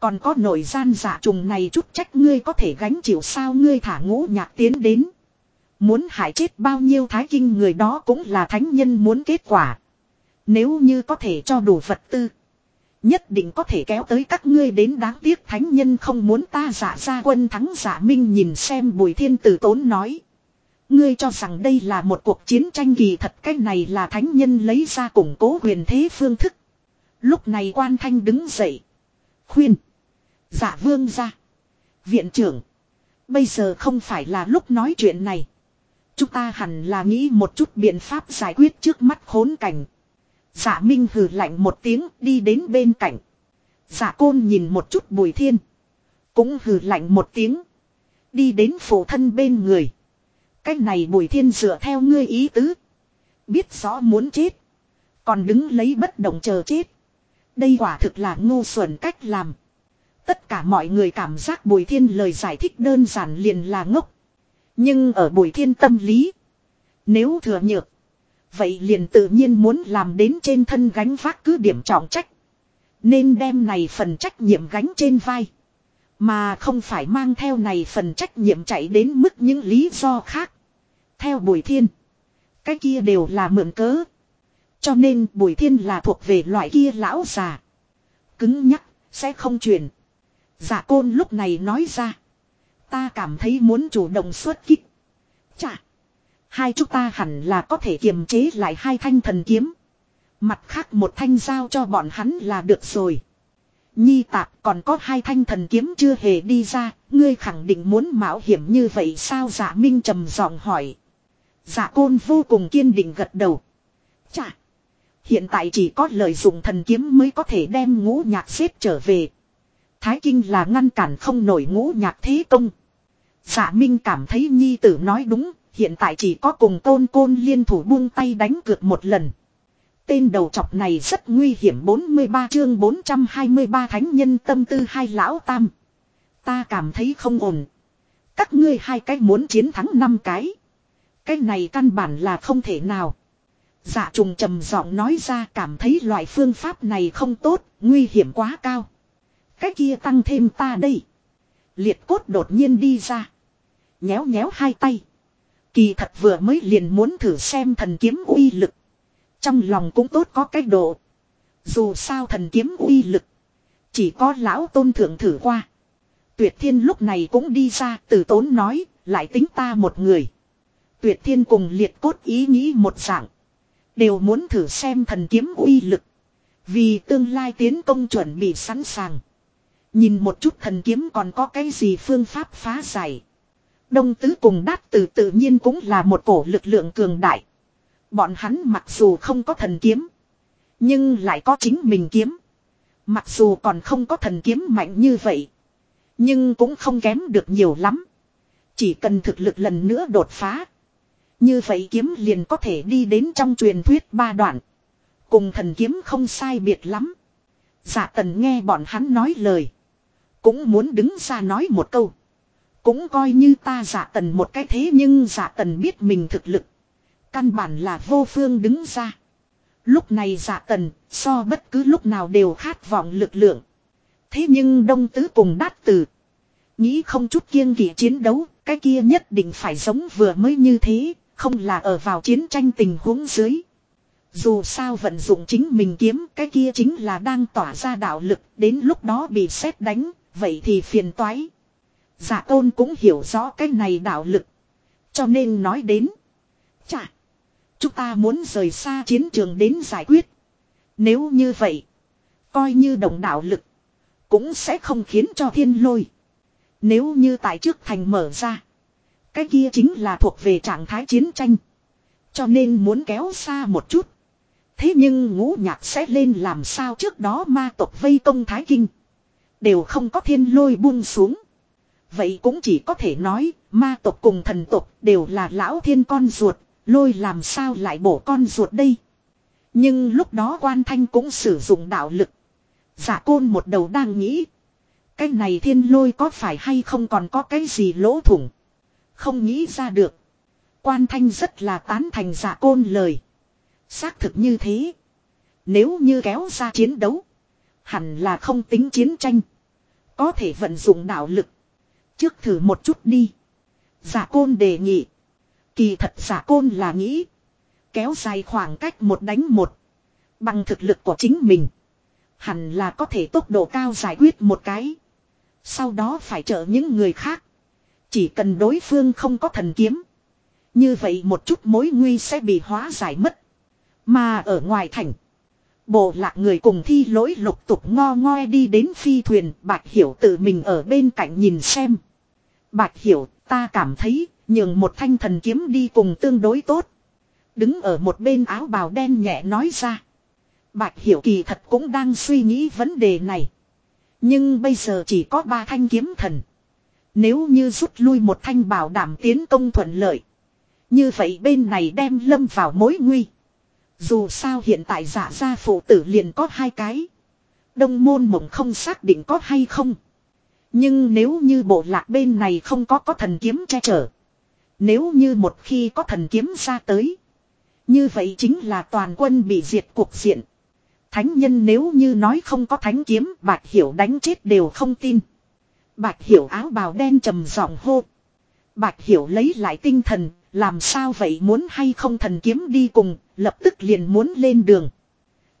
Còn có nội gian giả trùng này chút trách ngươi có thể gánh chịu sao ngươi thả ngũ nhạc tiến đến. Muốn hại chết bao nhiêu thái kinh người đó cũng là thánh nhân muốn kết quả. Nếu như có thể cho đủ vật tư. Nhất định có thể kéo tới các ngươi đến đáng tiếc thánh nhân không muốn ta giả ra quân thắng giả minh nhìn xem bùi thiên tử tốn nói. Ngươi cho rằng đây là một cuộc chiến tranh kỳ thật cái này là thánh nhân lấy ra củng cố quyền thế phương thức. Lúc này quan thanh đứng dậy. Khuyên. Giả vương ra. Viện trưởng. Bây giờ không phải là lúc nói chuyện này. Chúng ta hẳn là nghĩ một chút biện pháp giải quyết trước mắt khốn cảnh. Giả Minh hừ lạnh một tiếng, đi đến bên cạnh. Giả Côn nhìn một chút Bùi Thiên. Cũng hừ lạnh một tiếng. Đi đến phụ thân bên người. Cái này Bùi Thiên dựa theo ngươi ý tứ. Biết rõ muốn chết. Còn đứng lấy bất động chờ chết. Đây quả thực là ngu xuẩn cách làm. Tất cả mọi người cảm giác Bùi Thiên lời giải thích đơn giản liền là ngốc. Nhưng ở Bùi Thiên tâm lý. Nếu thừa nhược. Vậy liền tự nhiên muốn làm đến trên thân gánh vác cứ điểm trọng trách. Nên đem này phần trách nhiệm gánh trên vai. Mà không phải mang theo này phần trách nhiệm chạy đến mức những lý do khác. Theo Bùi Thiên. Cái kia đều là mượn cớ. Cho nên Bùi Thiên là thuộc về loại kia lão già. Cứng nhắc, sẽ không truyền. Giả côn lúc này nói ra. Ta cảm thấy muốn chủ động xuất kích. Chà. Hai chúng ta hẳn là có thể kiềm chế lại hai thanh thần kiếm. Mặt khác một thanh giao cho bọn hắn là được rồi. Nhi tạp còn có hai thanh thần kiếm chưa hề đi ra, ngươi khẳng định muốn mạo hiểm như vậy sao giả minh trầm giọng hỏi. Giả côn vô cùng kiên định gật đầu. Chà! Hiện tại chỉ có lợi dụng thần kiếm mới có thể đem ngũ nhạc xếp trở về. Thái kinh là ngăn cản không nổi ngũ nhạc thế công. Giả minh cảm thấy nhi tử nói đúng, Hiện tại chỉ có cùng tôn côn liên thủ buông tay đánh cược một lần. Tên đầu chọc này rất nguy hiểm 43 chương 423 thánh nhân tâm tư hai lão tam. Ta cảm thấy không ổn. Các ngươi hai cái muốn chiến thắng năm cái. Cái này căn bản là không thể nào. Dạ trùng trầm giọng nói ra cảm thấy loại phương pháp này không tốt, nguy hiểm quá cao. Cái kia tăng thêm ta đây. Liệt cốt đột nhiên đi ra. Nhéo nhéo hai tay. Kỳ thật vừa mới liền muốn thử xem thần kiếm uy lực. Trong lòng cũng tốt có cách độ. Dù sao thần kiếm uy lực. Chỉ có lão tôn thượng thử qua. Tuyệt thiên lúc này cũng đi ra từ tốn nói, lại tính ta một người. Tuyệt thiên cùng liệt cốt ý nghĩ một dạng. Đều muốn thử xem thần kiếm uy lực. Vì tương lai tiến công chuẩn bị sẵn sàng. Nhìn một chút thần kiếm còn có cái gì phương pháp phá giải. Đông tứ cùng đát từ tự nhiên cũng là một cổ lực lượng cường đại. Bọn hắn mặc dù không có thần kiếm. Nhưng lại có chính mình kiếm. Mặc dù còn không có thần kiếm mạnh như vậy. Nhưng cũng không kém được nhiều lắm. Chỉ cần thực lực lần nữa đột phá. Như vậy kiếm liền có thể đi đến trong truyền thuyết ba đoạn. Cùng thần kiếm không sai biệt lắm. giả tần nghe bọn hắn nói lời. Cũng muốn đứng ra nói một câu. Cũng coi như ta giả tần một cái thế nhưng giả tần biết mình thực lực. Căn bản là vô phương đứng ra. Lúc này giả tần so bất cứ lúc nào đều khát vọng lực lượng. Thế nhưng đông tứ cùng đát từ. Nghĩ không chút kiêng kỵ chiến đấu, cái kia nhất định phải giống vừa mới như thế, không là ở vào chiến tranh tình huống dưới. Dù sao vận dụng chính mình kiếm, cái kia chính là đang tỏa ra đạo lực, đến lúc đó bị xét đánh, vậy thì phiền toái. Giả tôn cũng hiểu rõ cái này đạo lực. Cho nên nói đến. Chà. Chúng ta muốn rời xa chiến trường đến giải quyết. Nếu như vậy. Coi như đồng đạo lực. Cũng sẽ không khiến cho thiên lôi. Nếu như tại trước thành mở ra. Cái kia chính là thuộc về trạng thái chiến tranh. Cho nên muốn kéo xa một chút. Thế nhưng ngũ nhạc sẽ lên làm sao trước đó ma tộc vây công thái kinh. Đều không có thiên lôi buông xuống. Vậy cũng chỉ có thể nói, ma tộc cùng thần tộc đều là lão thiên con ruột, lôi làm sao lại bổ con ruột đây. Nhưng lúc đó quan thanh cũng sử dụng đạo lực. Giả côn một đầu đang nghĩ. Cái này thiên lôi có phải hay không còn có cái gì lỗ thủng. Không nghĩ ra được. Quan thanh rất là tán thành giả côn lời. Xác thực như thế. Nếu như kéo ra chiến đấu. Hẳn là không tính chiến tranh. Có thể vận dụng đạo lực. Trước thử một chút đi. Giả côn đề nghị. Kỳ thật giả côn là nghĩ. Kéo dài khoảng cách một đánh một. Bằng thực lực của chính mình. Hẳn là có thể tốc độ cao giải quyết một cái. Sau đó phải trợ những người khác. Chỉ cần đối phương không có thần kiếm. Như vậy một chút mối nguy sẽ bị hóa giải mất. Mà ở ngoài thành. Bộ lạc người cùng thi lỗi lục tục ngo ngoe đi đến phi thuyền. Bạch hiểu tự mình ở bên cạnh nhìn xem. Bạch hiểu, ta cảm thấy, nhường một thanh thần kiếm đi cùng tương đối tốt. Đứng ở một bên áo bào đen nhẹ nói ra. Bạch hiểu kỳ thật cũng đang suy nghĩ vấn đề này. Nhưng bây giờ chỉ có ba thanh kiếm thần. Nếu như rút lui một thanh bảo đảm tiến công thuận lợi. Như vậy bên này đem lâm vào mối nguy. Dù sao hiện tại giả gia phụ tử liền có hai cái. Đông môn mộng không xác định có hay không. Nhưng nếu như bộ lạc bên này không có có thần kiếm che chở. Nếu như một khi có thần kiếm ra tới. Như vậy chính là toàn quân bị diệt cuộc diện. Thánh nhân nếu như nói không có thánh kiếm bạch hiểu đánh chết đều không tin. Bạch hiểu áo bào đen trầm giọng hô. Bạch hiểu lấy lại tinh thần, làm sao vậy muốn hay không thần kiếm đi cùng, lập tức liền muốn lên đường.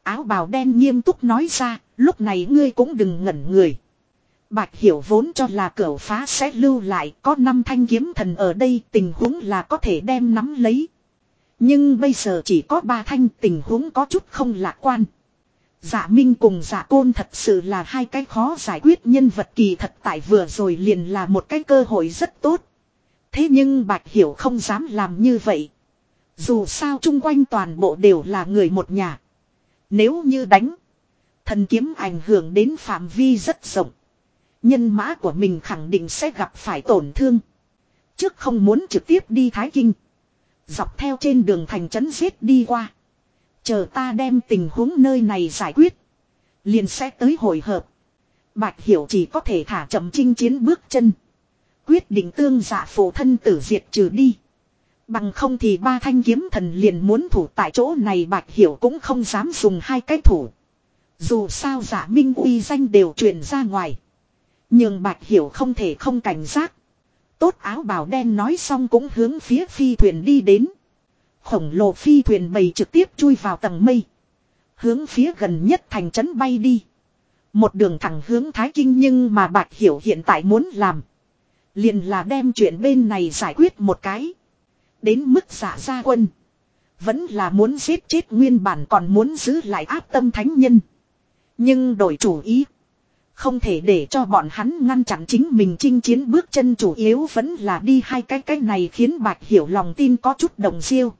Áo bào đen nghiêm túc nói ra, lúc này ngươi cũng đừng ngẩn người. Bạch hiểu vốn cho là cửa phá sẽ lưu lại, có năm thanh kiếm thần ở đây tình huống là có thể đem nắm lấy. Nhưng bây giờ chỉ có ba thanh tình huống có chút không lạc quan. Dạ Minh cùng dạ côn thật sự là hai cái khó giải quyết nhân vật kỳ thật tại vừa rồi liền là một cái cơ hội rất tốt. Thế nhưng Bạch Hiểu không dám làm như vậy. Dù sao chung quanh toàn bộ đều là người một nhà. Nếu như đánh. Thần kiếm ảnh hưởng đến phạm vi rất rộng. Nhân mã của mình khẳng định sẽ gặp phải tổn thương. Trước không muốn trực tiếp đi Thái Kinh. Dọc theo trên đường thành trấn giết đi qua. Chờ ta đem tình huống nơi này giải quyết. Liền sẽ tới hồi hợp. Bạch Hiểu chỉ có thể thả chậm chinh chiến bước chân. Quyết định tương giả phụ thân tử diệt trừ đi. Bằng không thì ba thanh kiếm thần liền muốn thủ tại chỗ này Bạch Hiểu cũng không dám dùng hai cái thủ. Dù sao giả minh uy danh đều truyền ra ngoài. Nhưng Bạch Hiểu không thể không cảnh giác. Tốt áo bào đen nói xong cũng hướng phía phi thuyền đi đến. Khổng lồ phi thuyền bầy trực tiếp chui vào tầng mây. Hướng phía gần nhất thành trấn bay đi. Một đường thẳng hướng Thái Kinh nhưng mà Bạch Hiểu hiện tại muốn làm. Liền là đem chuyện bên này giải quyết một cái. Đến mức giả gia quân. Vẫn là muốn giết chết nguyên bản còn muốn giữ lại áp tâm thánh nhân. Nhưng đổi chủ ý. Không thể để cho bọn hắn ngăn chặn chính mình chinh chiến bước chân chủ yếu vẫn là đi hai cái cái này khiến Bạch Hiểu lòng tin có chút đồng siêu.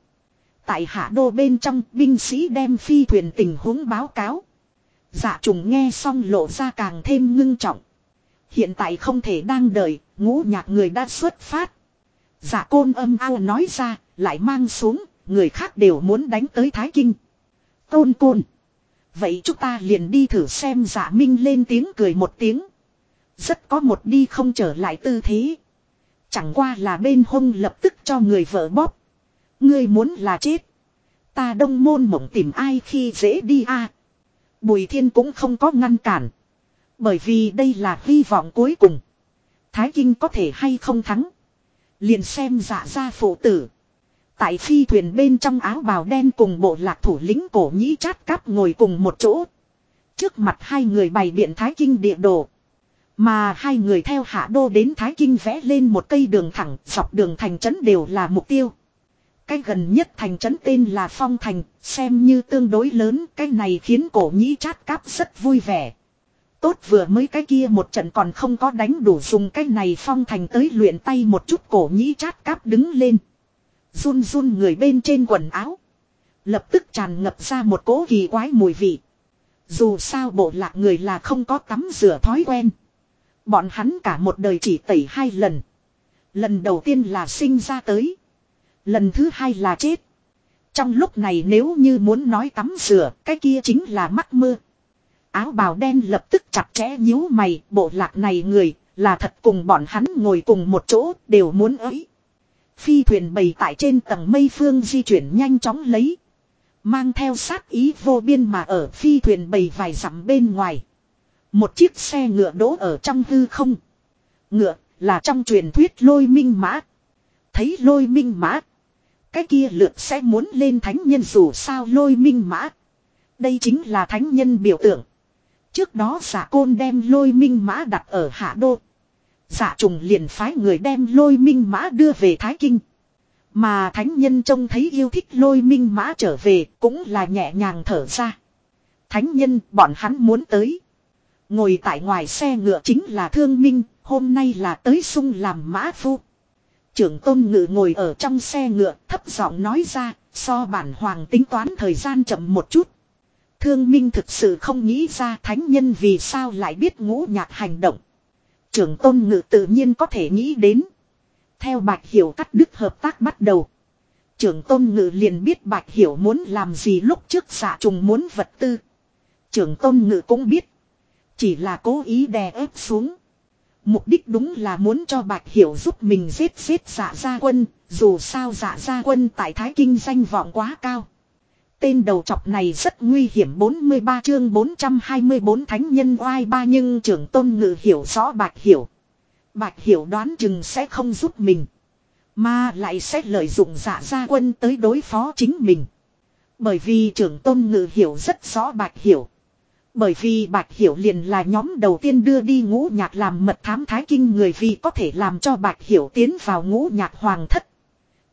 Tại hạ đô bên trong, binh sĩ đem phi thuyền tình huống báo cáo. Dạ trùng nghe xong lộ ra càng thêm ngưng trọng. Hiện tại không thể đang đợi, ngũ nhạc người đã xuất phát. giả côn âm ao nói ra, lại mang xuống, người khác đều muốn đánh tới Thái Kinh. Tôn côn. Vậy chúng ta liền đi thử xem giả minh lên tiếng cười một tiếng. Rất có một đi không trở lại tư thế. Chẳng qua là bên hông lập tức cho người vợ bóp. Ngươi muốn là chết. Ta đông môn mộng tìm ai khi dễ đi a Bùi thiên cũng không có ngăn cản. Bởi vì đây là hy vọng cuối cùng. Thái Kinh có thể hay không thắng. Liền xem dạ ra phụ tử. Tại phi thuyền bên trong áo bào đen cùng bộ lạc thủ lĩnh cổ nhĩ chát cáp ngồi cùng một chỗ. Trước mặt hai người bày biện Thái Kinh địa đồ. Mà hai người theo hạ đô đến Thái Kinh vẽ lên một cây đường thẳng, dọc đường thành trấn đều là mục tiêu. Cái gần nhất thành trấn tên là Phong Thành, xem như tương đối lớn, cái này khiến cổ nhĩ chát cáp rất vui vẻ. Tốt vừa mới cái kia một trận còn không có đánh đủ dùng cái này Phong Thành tới luyện tay một chút cổ nhĩ chát cáp đứng lên. Run run người bên trên quần áo. Lập tức tràn ngập ra một cỗ kỳ quái mùi vị. Dù sao bộ lạc người là không có tắm rửa thói quen. Bọn hắn cả một đời chỉ tẩy hai lần. Lần đầu tiên là sinh ra tới. Lần thứ hai là chết. Trong lúc này nếu như muốn nói tắm rửa, cái kia chính là mắc mưa. Áo bào đen lập tức chặt chẽ nhíu mày, bộ lạc này người, là thật cùng bọn hắn ngồi cùng một chỗ, đều muốn ấy. Phi thuyền bầy tại trên tầng mây phương di chuyển nhanh chóng lấy. Mang theo sát ý vô biên mà ở phi thuyền bầy vài dặm bên ngoài. Một chiếc xe ngựa đỗ ở trong hư không. Ngựa là trong truyền thuyết lôi minh mã. Thấy lôi minh mã. Cái kia lượt sẽ muốn lên thánh nhân dù sao lôi minh mã. Đây chính là thánh nhân biểu tượng. Trước đó giả côn đem lôi minh mã đặt ở hạ đô. Giả trùng liền phái người đem lôi minh mã đưa về Thái Kinh. Mà thánh nhân trông thấy yêu thích lôi minh mã trở về cũng là nhẹ nhàng thở ra. Thánh nhân bọn hắn muốn tới. Ngồi tại ngoài xe ngựa chính là thương minh, hôm nay là tới sung làm mã phu. Trưởng tôn ngự ngồi ở trong xe ngựa thấp giọng nói ra, so bản hoàng tính toán thời gian chậm một chút. Thương minh thực sự không nghĩ ra thánh nhân vì sao lại biết ngũ nhạc hành động. Trưởng tôn ngự tự nhiên có thể nghĩ đến. Theo bạch hiểu cắt đứt hợp tác bắt đầu. Trưởng tôn ngự liền biết bạch hiểu muốn làm gì lúc trước xạ trùng muốn vật tư. Trưởng tôn ngự cũng biết. Chỉ là cố ý đè ép xuống. Mục đích đúng là muốn cho Bạch Hiểu giúp mình giết giết dạ gia quân, dù sao dạ gia quân tại Thái Kinh danh vọng quá cao. Tên đầu chọc này rất nguy hiểm 43 chương 424 thánh nhân oai ba nhưng trưởng tôn ngự hiểu rõ Bạch Hiểu. Bạch Hiểu đoán chừng sẽ không giúp mình. Mà lại sẽ lợi dụng dạ gia quân tới đối phó chính mình. Bởi vì trưởng tôn ngự hiểu rất rõ Bạch Hiểu. Bởi vì Bạch Hiểu liền là nhóm đầu tiên đưa đi ngũ nhạc làm mật thám thái kinh người vì có thể làm cho Bạch Hiểu tiến vào ngũ nhạc hoàng thất.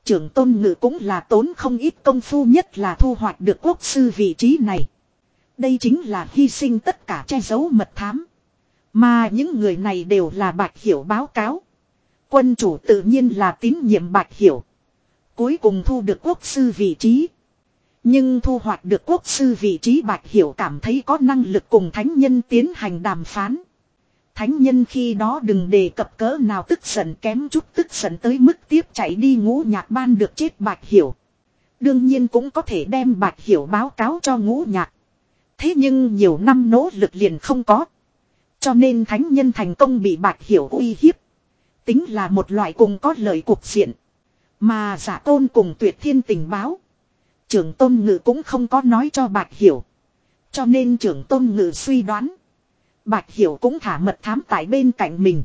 Trưởng tôn ngự cũng là tốn không ít công phu nhất là thu hoạch được quốc sư vị trí này. Đây chính là hy sinh tất cả che giấu mật thám. Mà những người này đều là Bạch Hiểu báo cáo. Quân chủ tự nhiên là tín nhiệm Bạch Hiểu. Cuối cùng thu được quốc sư vị trí. Nhưng thu hoạch được quốc sư vị trí Bạch Hiểu cảm thấy có năng lực cùng thánh nhân tiến hành đàm phán. Thánh nhân khi đó đừng đề cập cỡ nào tức giận kém chút tức giận tới mức tiếp chạy đi ngũ nhạc ban được chết Bạch Hiểu. Đương nhiên cũng có thể đem Bạch Hiểu báo cáo cho ngũ nhạc. Thế nhưng nhiều năm nỗ lực liền không có. Cho nên thánh nhân thành công bị Bạch Hiểu uy hiếp. Tính là một loại cùng có lợi cuộc diện. Mà giả tôn cùng tuyệt thiên tình báo. Trưởng tôn ngự cũng không có nói cho Bạch Hiểu. Cho nên trưởng tôn ngự suy đoán. Bạch Hiểu cũng thả mật thám tại bên cạnh mình.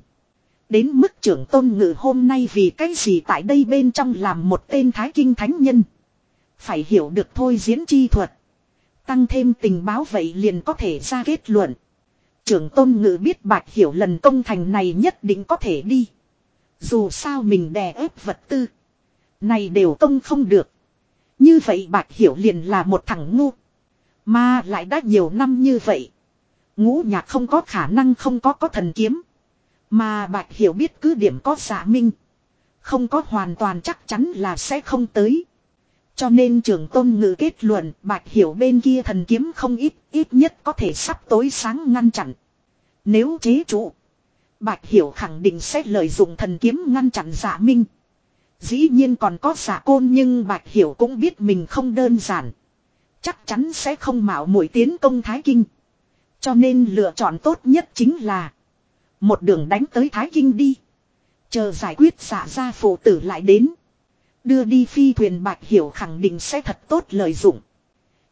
Đến mức trưởng tôn ngự hôm nay vì cái gì tại đây bên trong làm một tên thái kinh thánh nhân. Phải hiểu được thôi diễn chi thuật. Tăng thêm tình báo vậy liền có thể ra kết luận. Trưởng tôn ngự biết bạch hiểu lần công thành này nhất định có thể đi. Dù sao mình đè ép vật tư. Này đều công không được. Như vậy bạch hiểu liền là một thằng ngu. Mà lại đã nhiều năm như vậy. Ngũ nhạc không có khả năng không có có thần kiếm. Mà bạch hiểu biết cứ điểm có giả minh. Không có hoàn toàn chắc chắn là sẽ không tới. Cho nên trưởng tôn ngữ kết luận bạch hiểu bên kia thần kiếm không ít, ít nhất có thể sắp tối sáng ngăn chặn. Nếu chế trụ, bạch hiểu khẳng định sẽ lợi dụng thần kiếm ngăn chặn giả minh. Dĩ nhiên còn có giả côn nhưng bạch hiểu cũng biết mình không đơn giản. Chắc chắn sẽ không mạo muội tiến công Thái Kinh. Cho nên lựa chọn tốt nhất chính là một đường đánh tới Thái Kinh đi. Chờ giải quyết xả ra phụ tử lại đến. Đưa đi phi thuyền bạch hiểu khẳng định sẽ thật tốt lợi dụng.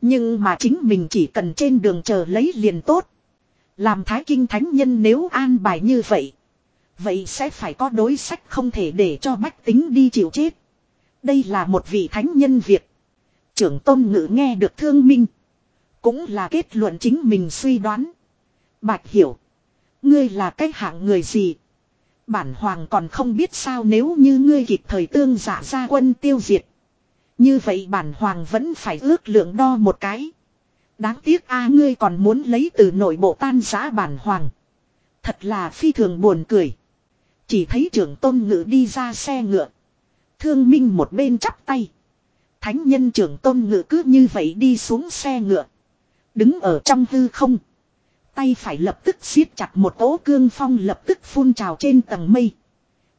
Nhưng mà chính mình chỉ cần trên đường chờ lấy liền tốt. Làm thái kinh thánh nhân nếu an bài như vậy. Vậy sẽ phải có đối sách không thể để cho bách tính đi chịu chết. Đây là một vị thánh nhân Việt. Trưởng tôn ngữ nghe được thương minh. Cũng là kết luận chính mình suy đoán. Bạch hiểu. Ngươi là cái hạng người gì? Bản hoàng còn không biết sao nếu như ngươi kịp thời tương giả ra quân tiêu diệt. Như vậy bản hoàng vẫn phải ước lượng đo một cái. Đáng tiếc a, ngươi còn muốn lấy từ nội bộ tan giã bản hoàng. Thật là phi thường buồn cười. Chỉ thấy trưởng tôn ngự đi ra xe ngựa. Thương minh một bên chắp tay. Thánh nhân trưởng tôn ngự cứ như vậy đi xuống xe ngựa. Đứng ở trong hư không. Tay phải lập tức siết chặt một ố cương phong lập tức phun trào trên tầng mây.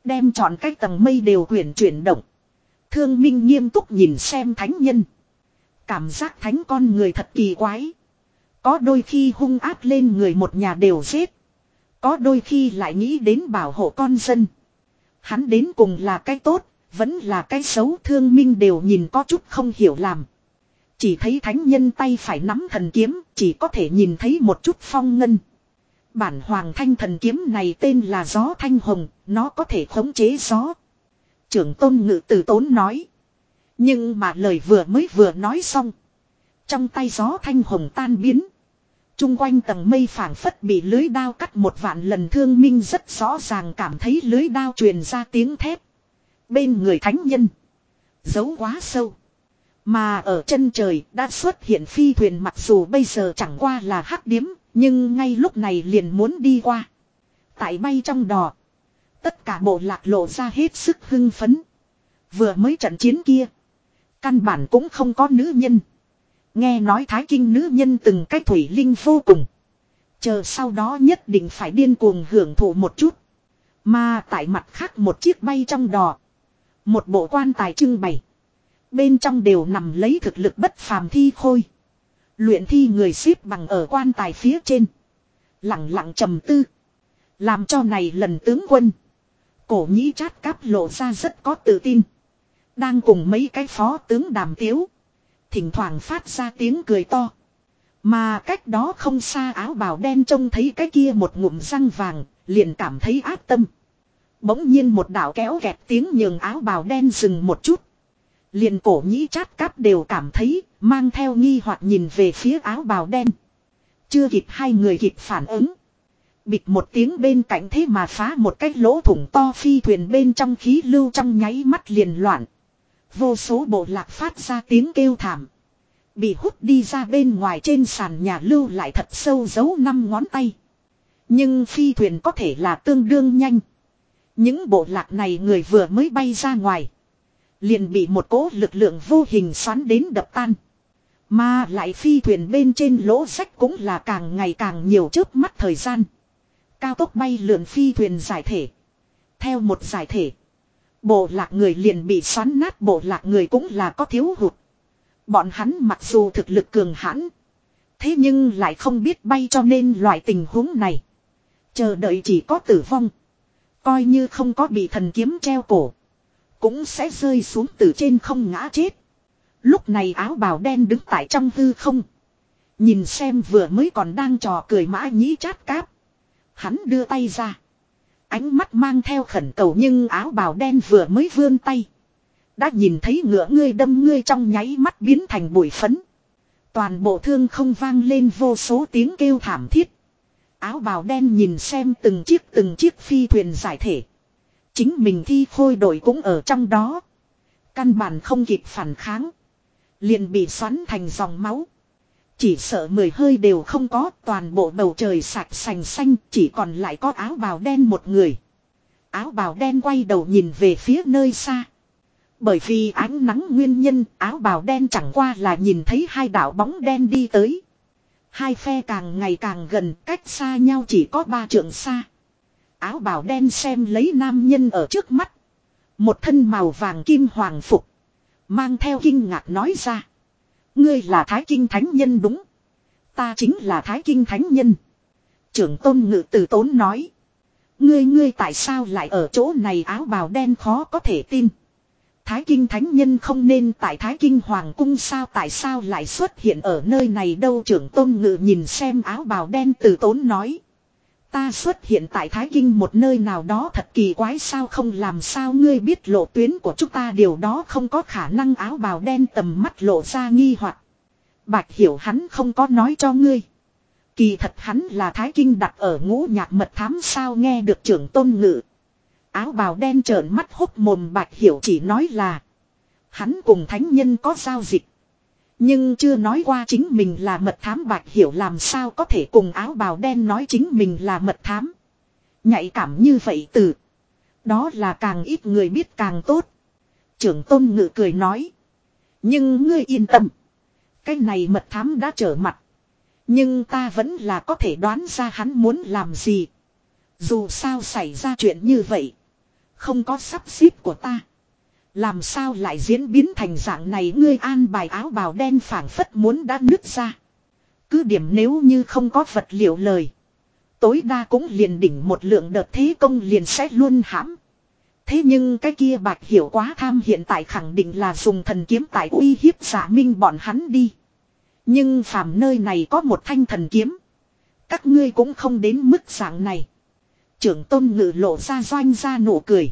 Đem chọn cái tầng mây đều quyển chuyển động. Thương minh nghiêm túc nhìn xem thánh nhân. Cảm giác thánh con người thật kỳ quái. Có đôi khi hung áp lên người một nhà đều giết. Có đôi khi lại nghĩ đến bảo hộ con dân. Hắn đến cùng là cái tốt, vẫn là cái xấu thương minh đều nhìn có chút không hiểu làm. Chỉ thấy thánh nhân tay phải nắm thần kiếm, chỉ có thể nhìn thấy một chút phong ngân. Bản hoàng thanh thần kiếm này tên là gió thanh hồng, nó có thể khống chế gió. Trưởng tôn ngự tử tốn nói. Nhưng mà lời vừa mới vừa nói xong. Trong tay gió thanh hồng tan biến. Trung quanh tầng mây phảng phất bị lưới đao cắt một vạn lần thương minh rất rõ ràng cảm thấy lưới đao truyền ra tiếng thép. Bên người thánh nhân. Giấu quá sâu. Mà ở chân trời đã xuất hiện phi thuyền mặc dù bây giờ chẳng qua là hắc điếm, nhưng ngay lúc này liền muốn đi qua. Tại bay trong đò. Tất cả bộ lạc lộ ra hết sức hưng phấn. Vừa mới trận chiến kia. Căn bản cũng không có nữ nhân. Nghe nói thái kinh nữ nhân từng cách thủy linh vô cùng. Chờ sau đó nhất định phải điên cuồng hưởng thụ một chút. Mà tại mặt khác một chiếc bay trong đò. Một bộ quan tài trưng bày. Bên trong đều nằm lấy thực lực bất phàm thi khôi. Luyện thi người xếp bằng ở quan tài phía trên. Lặng lặng trầm tư. Làm cho này lần tướng quân. Cổ nhĩ chát cáp lộ ra rất có tự tin. Đang cùng mấy cái phó tướng đàm tiếu. Thỉnh thoảng phát ra tiếng cười to. Mà cách đó không xa áo bào đen trông thấy cái kia một ngụm răng vàng, liền cảm thấy áp tâm. Bỗng nhiên một đạo kéo kẹt tiếng nhường áo bào đen dừng một chút. Liền cổ nhĩ chát cáp đều cảm thấy, mang theo nghi hoặc nhìn về phía áo bào đen. Chưa kịp hai người kịp phản ứng. Bịt một tiếng bên cạnh thế mà phá một cái lỗ thủng to phi thuyền bên trong khí lưu trong nháy mắt liền loạn. Vô số bộ lạc phát ra tiếng kêu thảm. Bị hút đi ra bên ngoài trên sàn nhà lưu lại thật sâu giấu năm ngón tay. Nhưng phi thuyền có thể là tương đương nhanh. Những bộ lạc này người vừa mới bay ra ngoài. Liền bị một cỗ lực lượng vô hình xoắn đến đập tan. Mà lại phi thuyền bên trên lỗ sách cũng là càng ngày càng nhiều trước mắt thời gian. Cao tốc bay lượn phi thuyền giải thể. Theo một giải thể. Bộ lạc người liền bị xoắn nát, bộ lạc người cũng là có thiếu hụt. Bọn hắn mặc dù thực lực cường hãn. Thế nhưng lại không biết bay cho nên loại tình huống này. Chờ đợi chỉ có tử vong. Coi như không có bị thần kiếm treo cổ. Cũng sẽ rơi xuống từ trên không ngã chết. Lúc này áo bào đen đứng tại trong hư không. Nhìn xem vừa mới còn đang trò cười mã nhĩ chát cáp. Hắn đưa tay ra. Ánh mắt mang theo khẩn cầu nhưng áo bào đen vừa mới vươn tay. Đã nhìn thấy ngựa ngươi đâm ngươi trong nháy mắt biến thành bụi phấn. Toàn bộ thương không vang lên vô số tiếng kêu thảm thiết. Áo bào đen nhìn xem từng chiếc từng chiếc phi thuyền giải thể. Chính mình thi khôi đội cũng ở trong đó. Căn bản không kịp phản kháng. Liền bị xoắn thành dòng máu. Chỉ sợ mười hơi đều không có, toàn bộ bầu trời sạch sành xanh, chỉ còn lại có áo bào đen một người. Áo bào đen quay đầu nhìn về phía nơi xa. Bởi vì ánh nắng nguyên nhân, áo bào đen chẳng qua là nhìn thấy hai đạo bóng đen đi tới. Hai phe càng ngày càng gần, cách xa nhau chỉ có ba trượng xa. Áo bào đen xem lấy nam nhân ở trước mắt. Một thân màu vàng kim hoàng phục. Mang theo kinh ngạc nói ra. Ngươi là Thái Kinh Thánh Nhân đúng. Ta chính là Thái Kinh Thánh Nhân. Trưởng tôn ngự từ tốn nói. Ngươi ngươi tại sao lại ở chỗ này áo bào đen khó có thể tin. Thái Kinh Thánh Nhân không nên tại Thái Kinh Hoàng Cung sao tại sao lại xuất hiện ở nơi này đâu trưởng tôn ngự nhìn xem áo bào đen từ tốn nói. Ta xuất hiện tại Thái Kinh một nơi nào đó thật kỳ quái sao không làm sao ngươi biết lộ tuyến của chúng ta, điều đó không có khả năng áo bào đen tầm mắt lộ ra nghi hoặc Bạch hiểu hắn không có nói cho ngươi. Kỳ thật hắn là Thái Kinh đặt ở ngũ nhạc mật thám sao nghe được trưởng tôn ngự. Áo bào đen trợn mắt hốc mồm bạch hiểu chỉ nói là. Hắn cùng thánh nhân có giao dịch. Nhưng chưa nói qua chính mình là mật thám bạch hiểu làm sao có thể cùng áo bào đen nói chính mình là mật thám. Nhạy cảm như vậy từ. Đó là càng ít người biết càng tốt. Trưởng tôn ngự cười nói. Nhưng ngươi yên tâm. Cái này mật thám đã trở mặt. Nhưng ta vẫn là có thể đoán ra hắn muốn làm gì. Dù sao xảy ra chuyện như vậy. Không có sắp xếp của ta. Làm sao lại diễn biến thành dạng này ngươi an bài áo bào đen phảng phất muốn đã nứt ra. Cứ điểm nếu như không có vật liệu lời. Tối đa cũng liền đỉnh một lượng đợt thế công liền sẽ luôn hãm. Thế nhưng cái kia bạch hiểu quá tham hiện tại khẳng định là dùng thần kiếm tại uy hiếp giả minh bọn hắn đi. Nhưng phàm nơi này có một thanh thần kiếm. Các ngươi cũng không đến mức dạng này. Trưởng tôn ngự lộ ra doanh ra nụ cười.